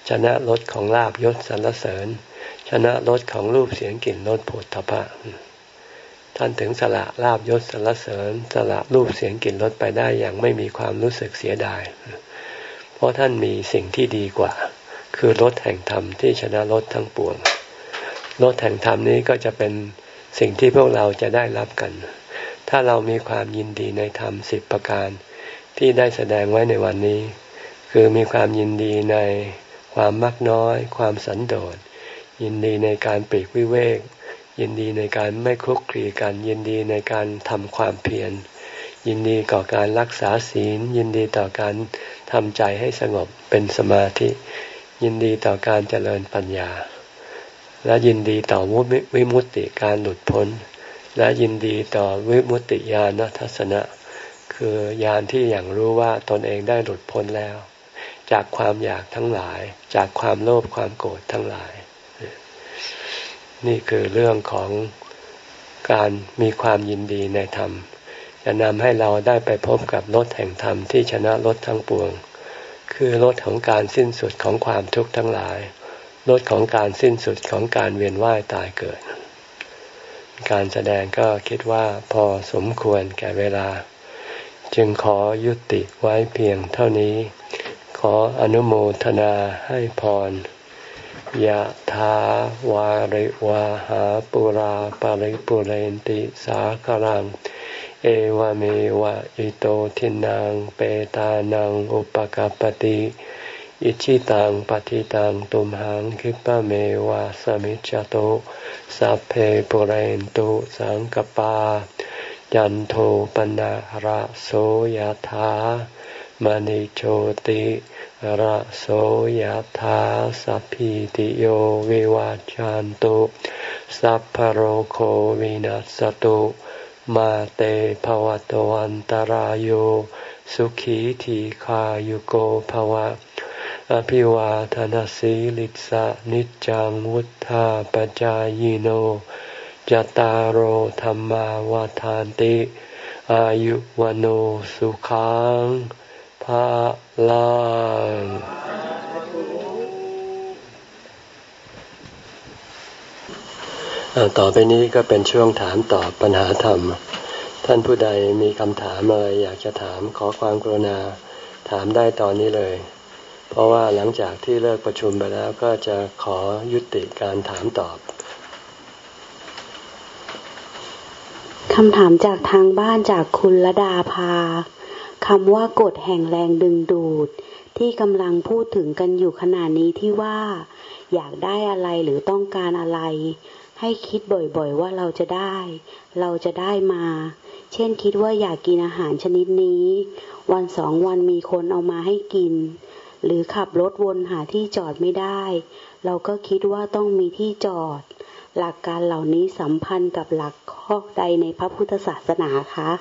A: ชนะรสของลาบยศสรรเสริญ ชนะรสของรูปเสียงกลิ่นรสผลทพะ ท่านถึงสละลาบยศสรรเสริญ สละรูปเสียงกลิ่นรสไปได้อย่างไม่มีความรู้สึกเสียดาย เพราะท่านมีสิ่งที่ดีกว่า คือรสแห่งธรรมที่ชนะรสทั้งปวงรสแห่งธรรมนี้ก็จะเป็นสิ่งที่พวกเราจะได้รับกัน ถ้าเรามีความยินดีในธรรมสิบประการ ที่ได้แสดงไว้ในวันนี้ คือมีความยินดีในความมักน้อย ความสันโดษยินดีในการปลีกวิเวก ยินดีในการไม่คลุกคลีกัน ยินดีในการทำความเพียร ยินดีต่อการรักษาศีล ยินดีต่อการทำใจให้สงบเป็นสมาธิ ยินดีต่อการเจริญปัญญา และยินดีต่อวิมุตติการหลุดพ้น และยินดีต่อวิมุตติญาณทัศนะ คือญาณที่อย่างรู้ว่าตนเองได้หลุดพ้นแล้ว จากความอยากทั้งหลาย จากความโลภความโกรธทั้งหลาย นี่คือเรื่องของการมีความยินดีในธรรม จะนำให้เราได้ไปพบกับรถแห่งธรรมที่ชนะรถทั้งปวง คือรถของการสิ้นสุดของความทุกข์ทั้งหลายรถของการสิ้นสุดของการเวียนว่ายตายเกิด การแสดงก็คิดว่าพอสมควรแก่เวลา จึงขอยุติไว้เพียงเท่านี้ ขออนุโมทนาให้พร ยะถาวาริวาหาปุราปาริปุเรนติสาคลัง เอวเมวะอิโตทินังเปตานังอุปกปติอิชิตังปฏิตังตุมหังคิปะเมวะสมิจจโตสัพเพปุเรนตุสังกปา ยันโทปนะระโสยธามณิโชติ ระโสยธาสัพพิติโยวิวาจันตุสัพพโรโควินัสตุมาเตภวตวันตารโยสุขีทีขายุโกภวะ อภิวาทนสีลิสะนิจังวุธาปจายโนจตารโหธรรมาวาทานติ อายุวโนสุขัง ภาลังต่อไปนี้ก็เป็นช่วงถามตอบปัญหาธรรม ท่านผู้ใดมีคำถามอะไรอยากจะถามขอความกรุณาถามได้ตอนนี้เลย เพราะว่าหลังจากที่เลิกประชุมไปแล้วก็จะขอยุติการถามตอบ
B: คำถามจากทางบ้านจากคุณละดาภา คำว่ากฎแห่งแรงดึงดูด ที่กำลังพูดถึงกันอยู่ขณะนี้ที่ว่า อยากได้อะไรหรือต้องการอะไร ให้คิดบ่อยๆว่าเราจะได้ เราจะได้มา เช่นคิดว่าอยากกินอาหารชนิดนี้ วันสองวันมีคนเอามาให้กิน หรือขับรถวนหาที่จอดไม่ได้ เราก็คิดว่าต้องมีที่จอด หลักการเหล่านี้สัมพันธ์กับหลักข้อใดในพระพุทธศาสนาคะ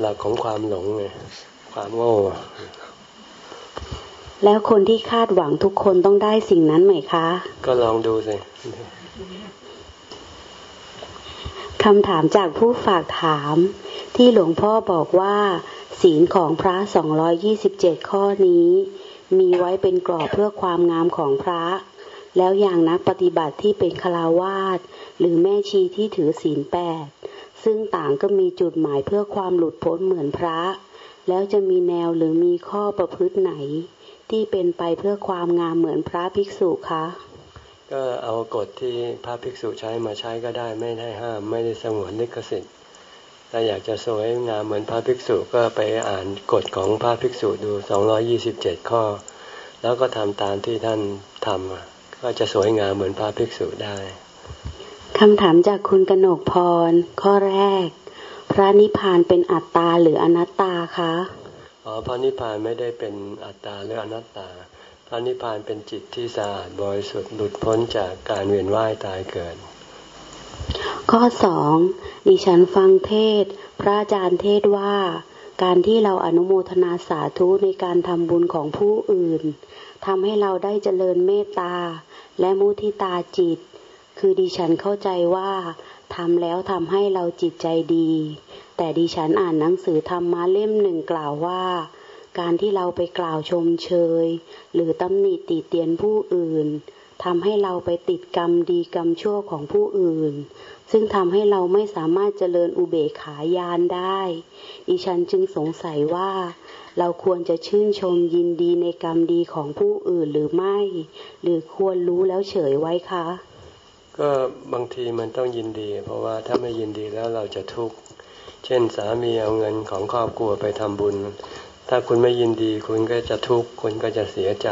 A: หลักของความหลงไงความโง่
B: แล้วคนที่คาดหวังทุกคนต้องได้สิ่งนั้นไหมคะ
A: ก็ลองดูสิ
B: คำถามจากผู้ฝากถามที่หลวงพ่อบอกว่า ศีลของพระ 227 ข้อนี้ มีไว้เป็นกรอบเพื่อความงามของพระ แล้วอย่างนักปฏิบัติที่เป็นคาราวาสหรือแม่ชีที่ถือศีลแปด ซึ่งต่างก็มีจุดหมายเพื่อความหลุดพ้นเหมือนพระ แล้วจะมีแนวหรือมีข้อประพฤติไหน ที่เป็นไปเพื่อความงามเหมือนพระภิกษุคะ
A: ก็เอากฎที่พระภิกษุใช้มาใช้ก็ได้ไม่ได้ห้าม ไม่ได้สงวนนิกสิทธิ์ถ้าอยากจะสวยงามเหมือนพระภิกษุก็ไปอ่านกฎของพระภิกษุดู 227 ข้อ แล้วก็ทำตามที่ท่านทำก็จะสวยงามเหมือนพระภิกษุได้
B: คำถามจากคุณกนกพร ข้อแรก พระนิพพานเป็นอัตตาหรืออนัตตาคะ
A: อ๋อพระนิพพานไม่ได้เป็นอัตตาหรืออนัตตา พระนิพพานเป็นจิตที่สะอาดบริสุทธิ์หลุดพ้นจากการเวียนว่ายตายเกิด
B: ข้อสองดิฉันฟังเทศ พระอาจารย์เทศว่า การที่เราอนุโมทนาสาธุในการทำบุญของผู้อื่นทำให้เราได้เจริญเมตตาและมุทิตาจิต คือดิฉันเข้าใจว่าทำแล้วทำให้เราจิตใจดี แต่ดิฉันอ่านหนังสือธรรมะเล่มหนึ่งกล่าวว่า การที่เราไปกล่าวชมเชย หรือตำหนิติเตียนผู้อื่นทำให้เราไปติดกรรมดีกรรมชั่วของผู้อื่น ซึ่งทำให้เราไม่สามารถเจริญอุเบกขายานได้ ดิฉันจึงสงสัยว่า เราควรจะชื่นชมยินดีในกรรมดีของผู้อื่นหรือไม่ หรือควรรู้แล้วเฉยไว้คะ
A: ก็บางทีมันต้องยินดี เพราะว่าถ้าไม่ยินดีแล้วเราจะทุกข์ เช่นสามีเอาเงินของครอบครัวไปทำบุญ ถ้าคุณไม่ยินดีคุณก็จะทุกข์คุณก็จะเสียใจ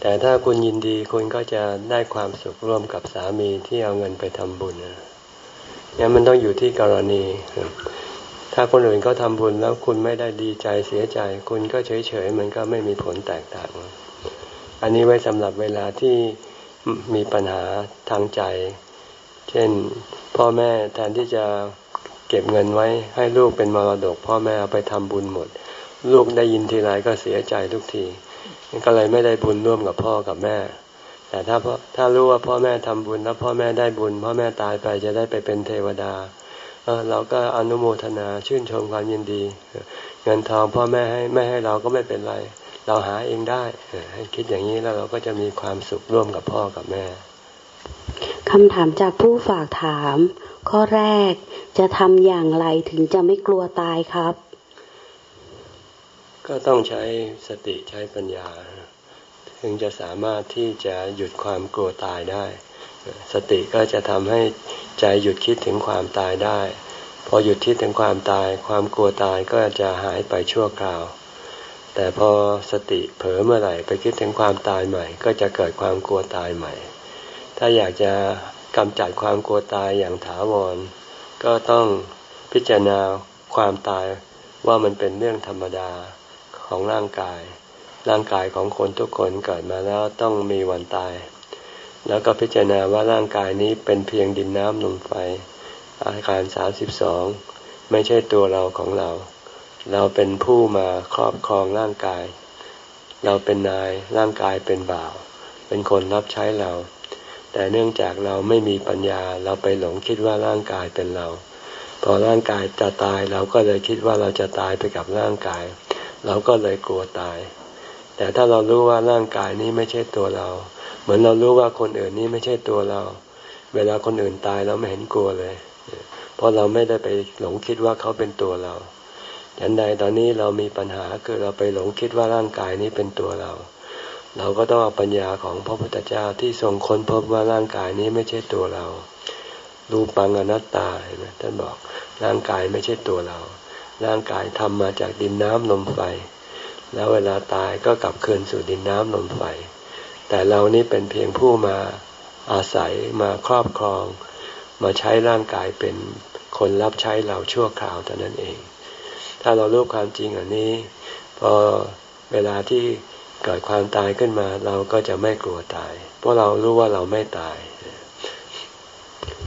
A: แต่ถ้าคุณยินดีคุณก็จะได้ความสุขร่วมกับสามีที่เอาเงินไปทำบุญเนี่ยมันต้องอยู่ที่กรณี ถ้าคนอื่นเขาทาบุญแล้วคุณไม่ได้ดีใจเสียใจ คุณก็เฉยเฉยมันก็ไม่มีผลแตกต่าง อันนี้ไว้สำหรับเวลาที่ มีปัญหาทางใจ เช่น พ่อแม่แทนที่จะเก็บเงินไว้ให้ลูกเป็นมรดก พ่อแม่เอาไปทำบุญหมด ลูกได้ยินทีไรก็เสียใจทุกทีก็เลยไม่ได้บุญร่วมกับพ่อกับแม่ แต่ถ้าถ้ารู้ว่าพ่อแม่ทำบุญแล้วพ่อแม่ได้บุญ พ่อแม่ตายไปจะได้ไปเป็นเทวดาเราก็อนุโมทนาชื่นชมความยินดี เงินทองพ่อแม่ให้ไม่ให้เราก็ไม่เป็นไร เราหาเองได้ให้คิดอย่างนี้แล้วเราก็จะมีความสุขร่วมกับพ่อกับแม่
B: คำถามจากผู้ฝากถาม ข้อแรกจะทำอย่างไรถึงจะไม่กลัวตายครับ
A: ก็ต้องใช้สติใช้ปัญญา ถึงจะสามารถที่จะหยุดความกลัวตายได้ สติก็จะทำให้ใจหยุดคิดถึงความตายได้ พอหยุดคิดถึงความตาย ความกลัวตายก็จะหายไปชั่วคราว แต่พอสติเผลอเมื่อไหร่ไปคิดถึงความตายใหม่ ก็จะเกิดความกลัวตายใหม่ ถ้าอยากจะกำจัดความกลัวตายอย่างถาวร ก็ต้องพิจารณาความตายว่ามันเป็นเรื่องธรรมดาของร่างกาย ร่างกายของคนทุกคนเกิดมาแล้วต้องมีวันตาย แล้วก็พิจารณาว่าร่างกายนี้เป็นเพียงดินน้ำลมไฟ อาการสาสิบสองไม่ใช่ตัวเราของเรา เราเป็นผู้มาครอบครองร่างกาย เราเป็นนายร่างกายเป็นบ่าว เป็นคนรับใช้เรา แต่เนื่องจากเราไม่มีปัญญาเราไปหลงคิดว่าร่างกายเป็นเรา พอร่างกายจะตายเราก็เลยคิดว่าเราจะตายไปกับร่างกาย เราก็เลยกลัวตาย แต่ถ้าเรารู้ว่าร่างกายนี้ไม่ใช่ตัวเรา เหมือนเรารู้ว่าคนอื่นนี้ไม่ใช่ตัวเรา เวลาคนอื่นตายเราไม่เห็นกลัวเลย เพราะเราไม่ได้ไปหลงคิดว่าเขาเป็นตัวเรา ฉันใดตอนนี้เรามีปัญหาคือเราไปหลงคิดว่าร่างกายนี้เป็นตัวเรา เราก็ต้องเอาปัญญาของพระพุทธเจ้าที่ทรงค้นพบว่าร่างกายนี้ไม่ใช่ตัวเรา รูปังอนัตตาเห็นไหมท่านบอกร่างกายไม่ใช่ตัวเรา ร่างกายทำมาจากดินน้ำลมไฟ แล้วเวลาตายก็กลับคืนสู่ดินน้ำลมไฟ แต่เรานี่เป็นเพียงผู้มาอาศัยมาครอบครอง มาใช้ร่างกายเป็นคนรับใช้เราชั่วคราวเท่านั้นเอง ถ้าเรารู้ความจริงอันนี้ พอเวลาที่เกิดความตายขึ้นมา เราก็จะไม่กลัวตาย เพราะเรารู้ว่าเราไม่ตาย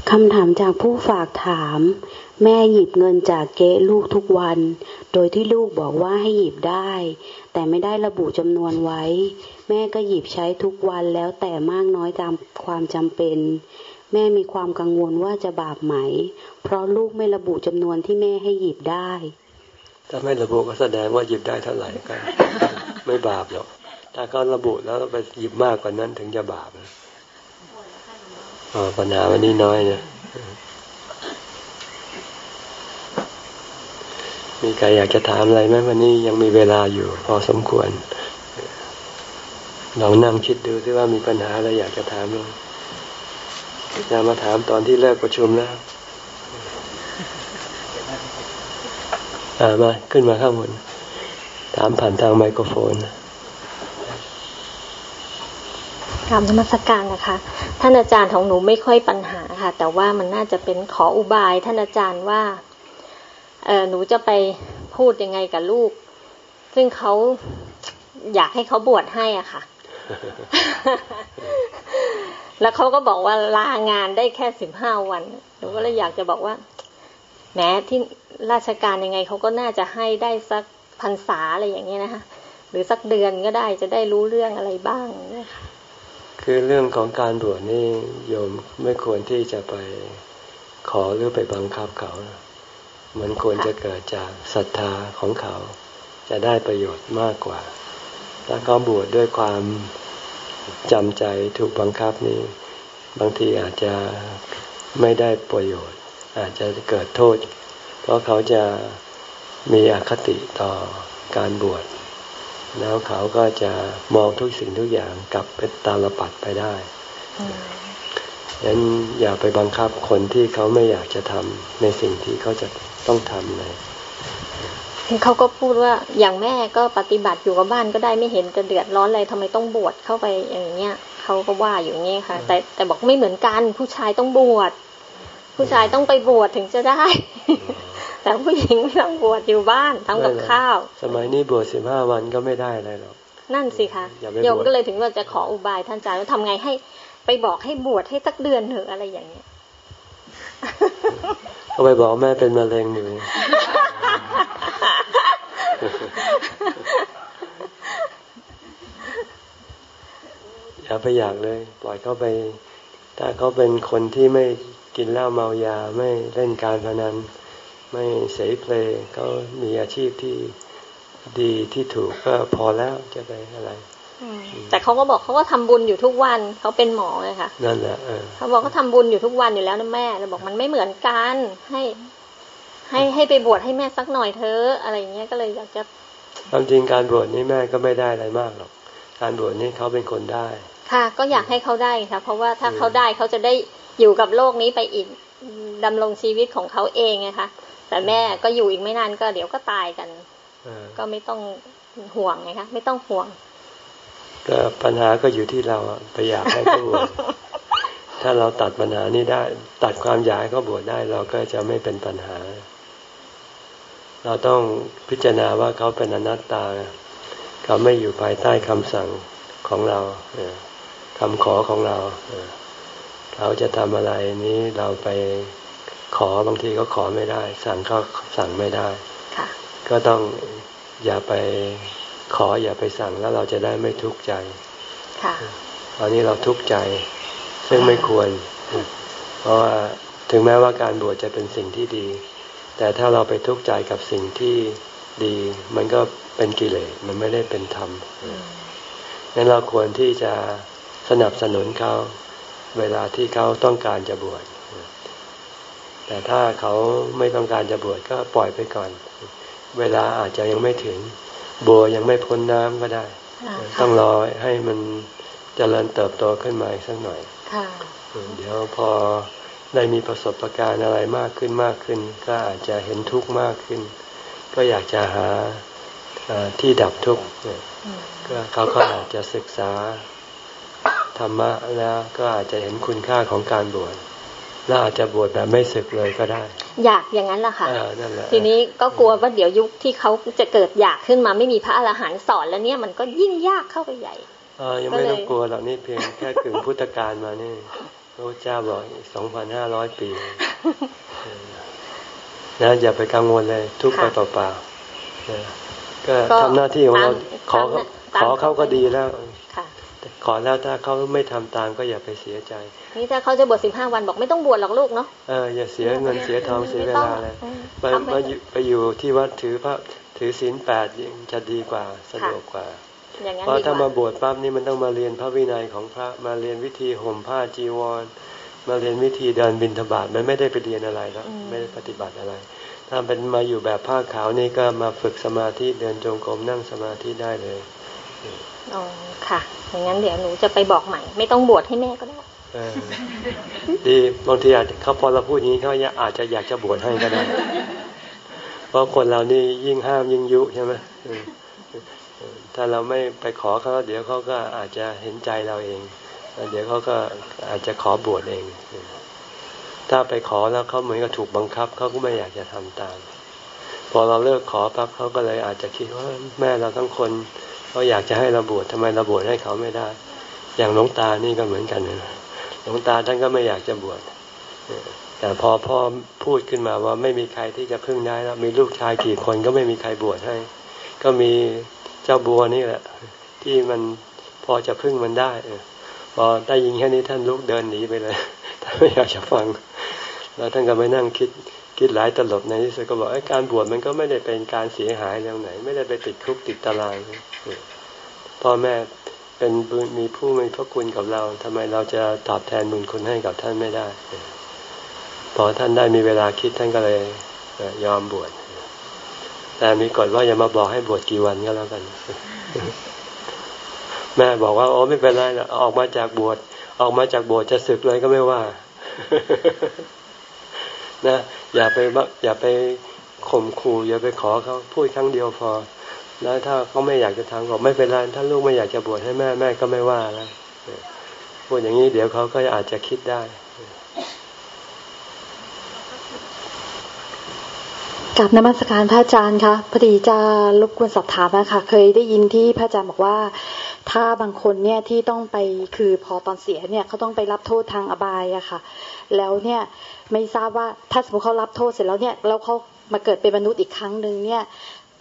B: คำถามจากผู้ฝากถาม แม่หยิบเงินจากเก๊ลูกทุกวัน โดยที่ลูกบอกว่าให้หยิบได้ แต่ไม่ได้ระบุจำนวนไว้ แม่ก็หยิบใช้ทุกวันแล้วแต่มากน้อยตามความจำเป็น แม่มีความกังวลว่าจะบาปไหม เพราะลูกไม่ระบุจำนวนที่แม่ให้หยิบได้
A: ถ้าไม่ระบุก็แสดงว่าหยิบได้เท่าไหร่ก็ไม่บาปหรอก ถ้าเขาระบุแล้วไปหยิบมากกว่านั้นถึงจะบาปนะอ๋อปัญหาวันนี้น้อยนะมีใครอยากจะถามอะไรไหมวันนี้ยังมีเวลาอยู่ พอสมควร ลองนั่งคิดดูที่ว่ามีปัญหาอะไรอยากจะถามลงอย่ามาถามตอนที่เลิกประชุมแล้ว อ่ามาขึ้นมาข้างบนถามผ่านทางไมโครโฟน
C: กรรมธรรมสการนะคะ ท่านอาจารย์ของหนูไม่ค่อยปัญหาค่ะ แต่ว่ามันน่าจะเป็นขออุบาย ท่านอาจารย์ว่าเออหนูจะไปพูดยังไงกับลูก ซึ่งเขาอยากให้เขาบวชให้อะค่ะ แล้วเขาก็บอกว่าลางานได้แค่สิบห้าวัน หนูก็เลยอยากจะบอกว่า แม้ที่ราชการยังไงเขาก็น่าจะให้ได้สักพรรษาอะไรอย่างเงี้ยนะคะหรือสักเดือนก็ได้จะได้รู้เรื่องอะไรบ้างเนี่ยค่ะ
A: คือเรื่องของการบวชนี่โยมไม่ควรที่จะไปขอหรือไปบังคับเขา มันควรจะเกิดจากศรัทธาของเขา จะได้ประโยชน์มากกว่า ถ้าเขาบวชดด้วยความจำใจถูกบังคับนี้บางทีอาจจะไม่ได้ประโยชน์ อาจจะเกิดโทษ เพราะเขาจะมีอคติต่อการบวช แล้วเขาก็จะมองทุกสิ่งทุกอย่างกลับเป็นตาลปัดไปได้ดังนั้นอย่าไปบังคับคนที่เขาไม่อยากจะทำในสิ่งที่เขาจะต้องทำเลย
C: เขาก็พูดว่าอย่างแม่ก็ปฏิบัติอยู่กับบ้านก็ได้ไม่เห็นจะเดือดร้อนอะไรทำไมต้องบวชเข้าไปอย่างเงี้ยเขาก็ว่าอยู่เงี้ยค่ะ แต่แต่บอกไม่เหมือนกันผู้ชายต้องบวช ผู้ชายต้องไปบวชถึงจะได้ แต่ผู้หญิงไม่ต้องบวชอยู่บ้านทำกับข้าว
A: สมัยนี้บวชสิบห้าวันก็ไม่ได้อะไรหรอก
C: นั่นสิคะโยมก็เลยถึงว่าจะขออุบายท่านอาจารย์ว่าทำไงให้ ไปบอกให้บวชให้สักเดือนเถอะอะไรอย่างเงี้ย
A: เอาไปบอกแม่เป็นมะเร็งอยู่อย่าไปอยากเลย ปล่อยเขาไป ถ้าเขาเป็นคนที่ไม่ กินเหล้าเมายาไม่เล่นการพนันไม่เสเพลเขามีอาชีพที่ดีที่ถูกก็พอแล้วจะไปอะไร
C: แต่เขาก็บอกเขาก็ทำบุญอยู่ทุกวันเขาเป็นหมอเลยค่ะ
A: นั่นแหละ
C: เขาบอกเขาทาบุญอยู่ทุกวันอยู่แล้วนะแม่เราบอกมันไม่เหมือนกันให้ ให้ให้ไปบวชให้แม่สักหน่อยเธออะไรเงี้ยก็เลยอยากจะ
A: ความจริงการบวชนี่แม่ก็ไม่ได้อะไรมากหรอก การบวชนี่เขาเป็นคนได้
C: ค่ะก็อยากให้เขาได้ค่ะ เพราะว่าถ้าเขาได้เขาจะได้อยู่กับโลกนี้ไปอีกดำรงชีวิตของเขาเองไงคะแต่แม่ก็อยู่อีกไม่นานก็เดี๋ยวก็ตายกันก็ไม่ต้องห่วงไงคะไม่ต้องห่วง
A: ก็ปัญหาก็อยู่ที่เราไปอยากให้เขาบวชถ้าเราตัดปัญหานี้ได้ ตัดความอยากให้เขาบวชได้ เราก็จะไม่เป็นปัญหา เราต้องพิจารณาว่าเขาเป็นอนัตตา เขาไม่อยู่ภายใต้คำสั่งของเรา คำขอของเราเขาจะทำอะไรนี้เราไปขอบางทีก็ขอไม่ได้ สั่งก็สั่งไม่ได้ ก็ต้องอย่าไปขออย่าไปสั่งแล้วเราจะได้ไม่ทุกข์ใจตอนนี้เราทุกข์ใจ ซึ่งไม่ควร เพราะว่าถึงแม้ว่าการบวชจะเป็นสิ่งที่ดี แต่ถ้าเราไปทุกข์ใจกับสิ่งที่ดี มันก็เป็นกิเลสมันไม่ได้เป็นธรรมนั้นเราควรที่จะ สนับสนุนเขาเวลาที่เขาต้องการจะบวชแต่ถ้าเขาไม่ต้องการจะบวชก็ปล่อยไปก่อน เวลาอาจจะยังไม่ถึง บัวยังไม่พ้นน้ำก็ได้ ต้องรอให้มันเจริญเติบโตขึ้นมาอีกสักหน่อยเดี๋ยวพอได้มีประสบการณ์อะไรมากขึ้นมากขึ้น ก็อาจจะเห็นทุกข์มากขึ้น ก็อยากจะหาที่ดับทุกข์ก็เขาก็อาจจะศึกษา ธรรมะแล้วก็อาจจะเห็นคุณค่าของการบวชแล้วอาจจะบวชแบบไม่ศึกเลยก็ได้
C: อยากอย่างนั้นแหละค่ะทีนี้ก็กลัวว่าเดี๋ยวยุคที่เขาจะเกิดอยากขึ้นมาไม่มีพระอรหันต์สอนแล้วเนี่ยมันก็ยิ่งยากเข้าไปใหญ่
A: อยังไม่ต้องกลัวหรอกนี่เพียงแค่กึ่งพุทธกาลมานี่พระเจ้าบอกสองพันห้าร้อยปีนะอย่าไปกังวลเลยทุกไปเปล่าๆก็ทำหน้าที่ของเราขอขอเขาก็ดีแล้ว ขอแล้วถ้าเขาไม่ทำตามก็อย่าไปเสียใจ
C: นี่ถ้าเขาจะบวชสิบห้าวันบอกไม่ต้องบวชหรอกลูกเนาะ
A: เอออย่าเสียเงินเสียทองเสียเวลาเลยไปมาไปอยู่ที่วัดถือพระถือศีลแปดยังจะดีกว่าสะดวกกว่าเพราะถ้ามาบวชปั๊บนี่มันต้องมาเรียนพระวินัยของพระมาเรียนวิธีห่มผ้าจีวร มาเรียนวิธีเดินบิณฑบาตมันไม่ได้ไปเรียนอะไรแล้วไม่ได้ปฏิบัติอะไร ถ้าเป็นมาอยู่แบบผ้าขาวนี่ก็มาฝึกสมาธิเดินจงกรมนั่งสมาธิได้เลย
C: อ๋อค่ะอย่างนั้นเดี๋ยวหนูจะไปบอกใหม่ ไม่ต้องบวชให้แม่ก็ได้
A: ดีบางทีอาจเขาพอเราพูดอย่างนี้เขาอาจจะอยากจะบวชให้ก็ได้ เพราะคนเรานี่ยิ่งห้ามยิ่งยุใช่ไหมถ้าเราไม่ไปขอเขาเดี๋ยวเขาก็อาจจะเห็นใจเราเองเดี๋ยวเขาก็อาจจะขอบวชเอง ถ้าไปขอแล้วเขาเหมือนกับถูกบังคับเขาก็ไม่อยากจะทำตาม พอเราเลิกขอปั๊บเขาก็เลยอาจจะคิดว่าแม่เราทั้งคน เขาอยากจะให้เราบวชทำไมเราบวชให้เขาไม่ได้ อย่างหลวงตานี่ก็เหมือนกันนะหลวงตาท่านก็ไม่อยากจะบวชแต่พอพ่อพูดขึ้นมาว่าไม่มีใครที่จะพึ่งได้แล้วมีลูกชายกี่คนก็ไม่มีใครบวชให้ ก็มีเจ้าบัวนี่แหละ ที่มันพอจะพึ่งมันได้พอได้ยิงแค่นี้ท่านลุกเดินหนีไปเลยท่านไม่อยากจะฟัง แล้วท่านก็ไม่นั่งคิด คิดหลายตลบในที่สุดก็บอกการบวชมันก็ไม่ได้เป็นการเสียหายตรงไหน ไม่ได้ไปติดคุกติดตารางพ่อแม่เป็นมีผู้มีพระคุณกับเราทำไมเราจะตอบแทนบุญคุณให้กับท่านไม่ได้ พอท่านได้มีเวลาคิดท่านก็เลยยอมบวชแต่มีกฎว่าอย่ามาบอกให้บวชกี่วันก็แล้วกัน แม่บอกว่าโอ้ไม่เป็นไรออกมาจากบวชออกมาจากบวชจะศึกเลยก็ไม่ว่า นะ อย่าไปอย่าไปข่มขู่อย่าไปขอเขาพูดครั้งเดียวพอ แล้วถ้าเขาไม่อยากจะทำก็ไม่เป็นไรถ้าลูกไม่อยากจะบวชให้แม่แม่ก็ไม่ว่าแล้วพูดอย่างนี้เดี๋ยวเขาก็อาจจะคิดได้
B: กับนมัสการพระอาจารย์คะพอดีจะรบกวนสอบถามนะคะเคยได้ยินที่พระอาจารย์บอกว่า ถ้าบางคนเนี่ยที่ต้องไปคือพอตอนเสียเนี่ยเขาต้องไปรับโทษทางอบายอะค่ะ แล้วเนี่ยไม่ทราบว่าถ้าสมมติเขารับโทษเสร็จแล้วเนี่ยแล้วเขามาเกิดเป็นมนุษย์อีกครั้งหนึ่งเนี่ย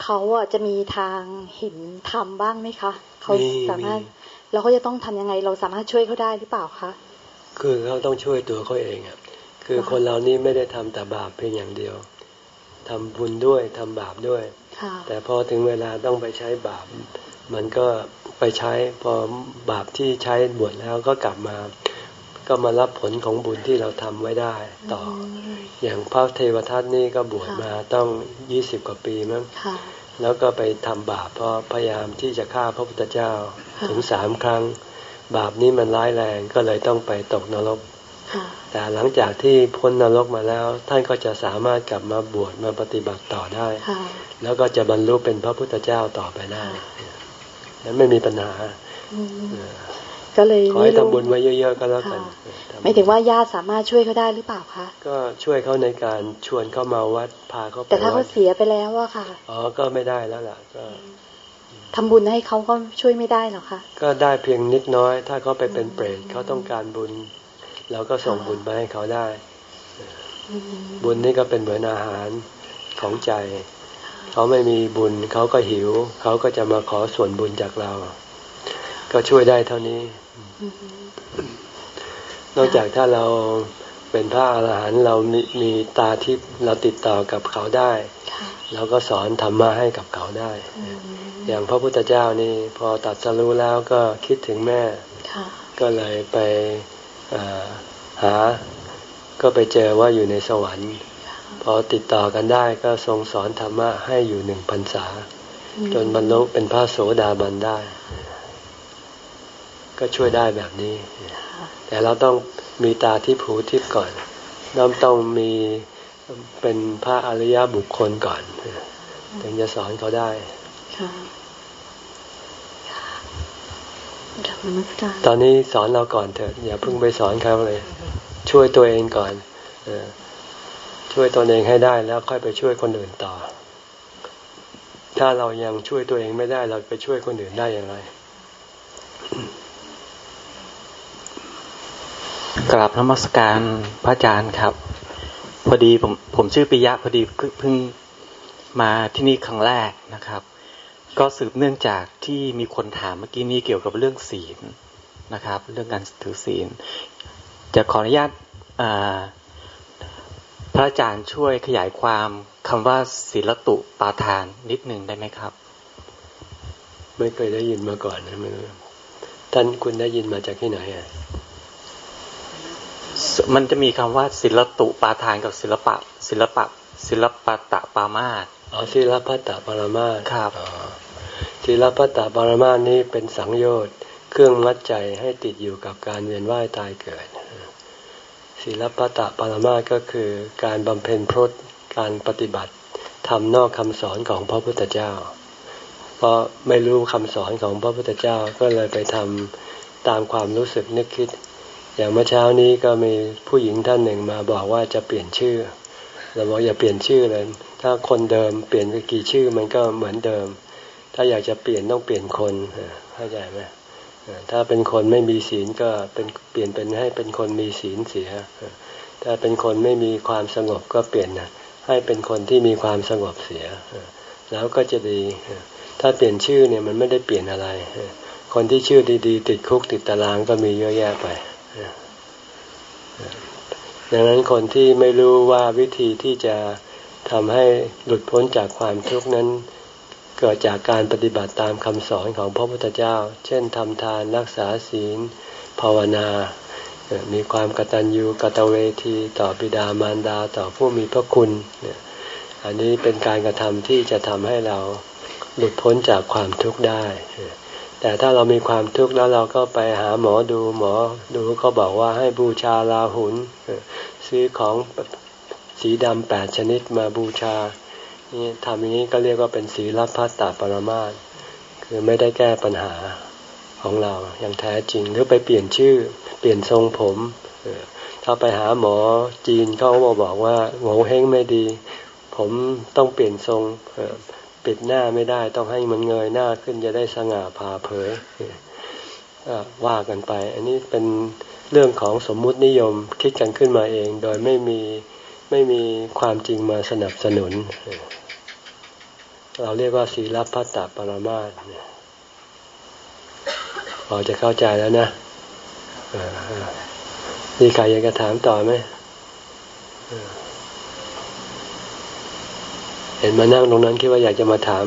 B: เขาอะจะมีทางเห็นธรรมบ้างไหมคะเขาสามารถแล้วเขาจะต้องทำยังไง เราสามารถช่วยเขาได้หรือเปล่าคะ
A: คือเขาต้องช่วยตัวเขาเองอะคือคนเรานี่ไม่ได้ทำแต่บาปเพียงอย่างเดียวทำบุญด้วยทำบาปด้วย แต่พอถึงเวลาต้องไปใช้บาป มันก็ไปใช้พอบาปที่ใช้บวชแล้วก็กลับมา ก็มารับผลของบุญที่เราทำไว้ได้ ต่อ อย่างพระเทวทัตนี่ก็บวชมาต้องยี่สิบกว่าปีมั้งแล้วก็ไปทำบาปเพราะพยายามที่จะฆ่าพระพุทธเจ้าถึงสามครั้ง บาปนี้มันร้ายแรงก็เลยต้องไปตกนรกแต่หลังจากที่พ้นนรกมาแล้ว ท่านก็จะสามารถกลับมาบวชมาปฏิบัติต่อได้ แล้วก็จะบรรลุเป็นพระพุทธเจ้าต่อไปได้นั้นไม่มีปัญหา
B: ก็เลย
A: ขอให้ทำบุญไว้เยอะๆก็แล้วกัน
B: ไม่ถึงว่าญาติสามารถช่วยเขาได้หรือเปล่าคะ
A: ก็ช่วยเขาในการชวนเขามาวัดพาเขาไป
B: แต่ถ้าเขาเสียไปแล้วอะค่ะ
A: อ๋อก็ไม่ได้แล้วล่ะก็
B: ทำบุญให้เขาก็ช่วยไม่ได้หรอคะ
A: ก็ได้เพียงนิดน้อย ถ้าเขาไปเป็นเปรตเขาต้องการบุญเราก็ส่งบุญมาให้เขาได้ บุญนี่ก็เป็นเหมือนอาหารของใจ เขาไม่มีบุญเขาก็หิว เขาก็จะมาขอส่วนบุญจากเรา ก็ช่วยได้เท่านี้ นอกจากถ้าเราเป็นพระอาหารหันต์เรามีมีตาทิพย์เราติดต่อกับเขาได้เราก็สอนธรรมะให้กับเขาได้ อย่างพระพุทธเจ้านี่พอตัดสรู้แล้วก็คิดถึงแม่ ก็เลยไปหา ก็ไปเจอว่าอยู่ในสวรรค์ พอติดต่อกันได้ก็ทรงสอนธรรมะให้อยู่หนึ่งพรรษา จนบรรลุเป็นพระโสดาบันได้ ก็ช่วยได้แบบนี้ แต่เราต้องมีตาที่ผูทิพก่อนน้อมต้องมีเป็นพระอริยบุคคลก่อนถึงจะสอนเขาได้ตอนนี้สอนเราก่อนเถิดอย่าเพิ่งไปสอนเขาเลย ช่วยตัวเองก่อนช่วยตนเองให้ได้แล้วค่อยไปช่วยคนอื่นต่อ ถ้าเรายังช่วยตัวเองไม่ได้ เราไปช่วยคนอื่นได้อย่างไร
D: กราบนมัสการพระอาจารย์ครับ พอดีผมผมชื่อปิยะพอดีเพิ่งมาที่นี่ครั้งแรกนะครับ ก็สืบเนื่องจากที่มีคนถามเมื่อกี้นี้เกี่ยวกับเรื่องศีลนะครับ เรื่องการถือศีล จะขออนุญาตพระอาจารย์ช่วยขยายความคำว่าศีลตุปาทานนิดหนึ่งได้ไหมครับ
A: ไม่เคยได้ยินมาก่อนนะมือท่านคุณได้ยินมาจากที่ไหนอะ
D: มันจะมีคำว่าศิลตุปาทานกับศิลปะ ศิลปะ ศิลปะตะปามาต
A: อ๋อศิลปะตะปามาต
D: ครับ
A: ศีลพัตตปรมาณนี้เป็นสังโยชน์เครื่องมัดใจให้ติดอยู่กับการเวียนว่ายตายเกิดศีลพัตตปรมาณก็คือการบำเพ็ญพรตการปฏิบัติทำนอกคำสอนของพระพุทธเจ้า เพราะไม่รู้คำสอนของพระพุทธเจ้าก็เลยไปทำตามความรู้สึกนึกคิด อย่างเมื่อเช้านี้ก็มีผู้หญิงท่านหนึ่งมาบอกว่าจะเปลี่ยนชื่อเราบอกอย่าเปลี่ยนชื่อเลย ถ้าคนเดิมเปลี่ยนไปกี่ชื่อมันก็เหมือนเดิม ถ้าอยากจะเปลี่ยนต้องเปลี่ยนคนเข้าใจไหมถ้าเป็นคนไม่มีศีลก็เป็นเปลี่ยนเป็นให้เป็นคนมีศีลเสีย ถ้าเป็นคนไม่มีความสงบก็เปลี่ยนให้เป็นคนที่มีความสงบเสีย แล้วก็จะดี ถ้าเปลี่ยนชื่อเนี่ยมันไม่ได้เปลี่ยนอะไร คนที่ชื่อดีๆ ติดคุกติดตารางก็มีเยอะแยะไป ดังนั้นคนที่ไม่รู้ว่าวิธีที่จะทำให้หลุดพ้นจากความทุกข์นั้นเกิดจากการปฏิบัติตามคำสอนของพระพุทธเจ้า เช่นทำทานรักษาศีล ภาวนา มีความกตัญญูกตเวทีต่อบิดามารดาต่อผู้มีพระคุณ อันนี้เป็นการกระทำที่จะทำให้เราหลุดพ้นจากความทุกข์ได้ แต่ถ้าเรามีความทุกข์แล้วเราก็ไปหาหมอดูหมอดูเขาบอกว่าให้บูชาลาหุนซื้อของสีดำแปดชนิดมาบูชานี่ทำอย่างนี้ก็เรียกว่าเป็นศีลพัตตาปรมาตคือไม่ได้แก้ปัญหาของเราอย่างแท้จริงหรือไปเปลี่ยนชื่อ เปลี่ยนทรงผมถ้าไปหาหมอจีนเขาบอกบอกว่าโงเฮงไม่ดี ผมต้องเปลี่ยนทรง ปิดหน้าไม่ได้ ต้องให้มันเงยหน้าขึ้นจะได้สง่าผ่าเผยว่ากันไป อันนี้เป็นเรื่องของสมมุตินิยมคิดกันขึ้นมาเอง โดยไม่มีไม่มีความจริงมาสนับสนุน เราเรียกว่าศีลพัตตปรมาสพอจะเข้าใจแล้วนะมีใครอยากจะถามต่อไหม เห็นมานั่งตรงนั้นคิดว่าอยากจะมาถาม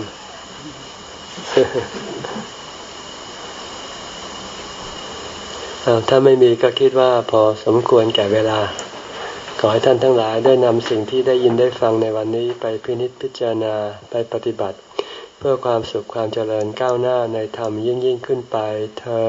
A: ถ้าไม่มีก็คิดว่าพอสมควรแก่เวลา ขอให้ท่านทั้งหลายได้นำสิ่งที่ได้ยินได้ฟังในวันนี้ไปพินิจพิจารณาไปปฏิบัติ เพื่อความสุขความเจริญก้าวหน้าในธรรมยิ่งยิ่งขึ้นไปเทอ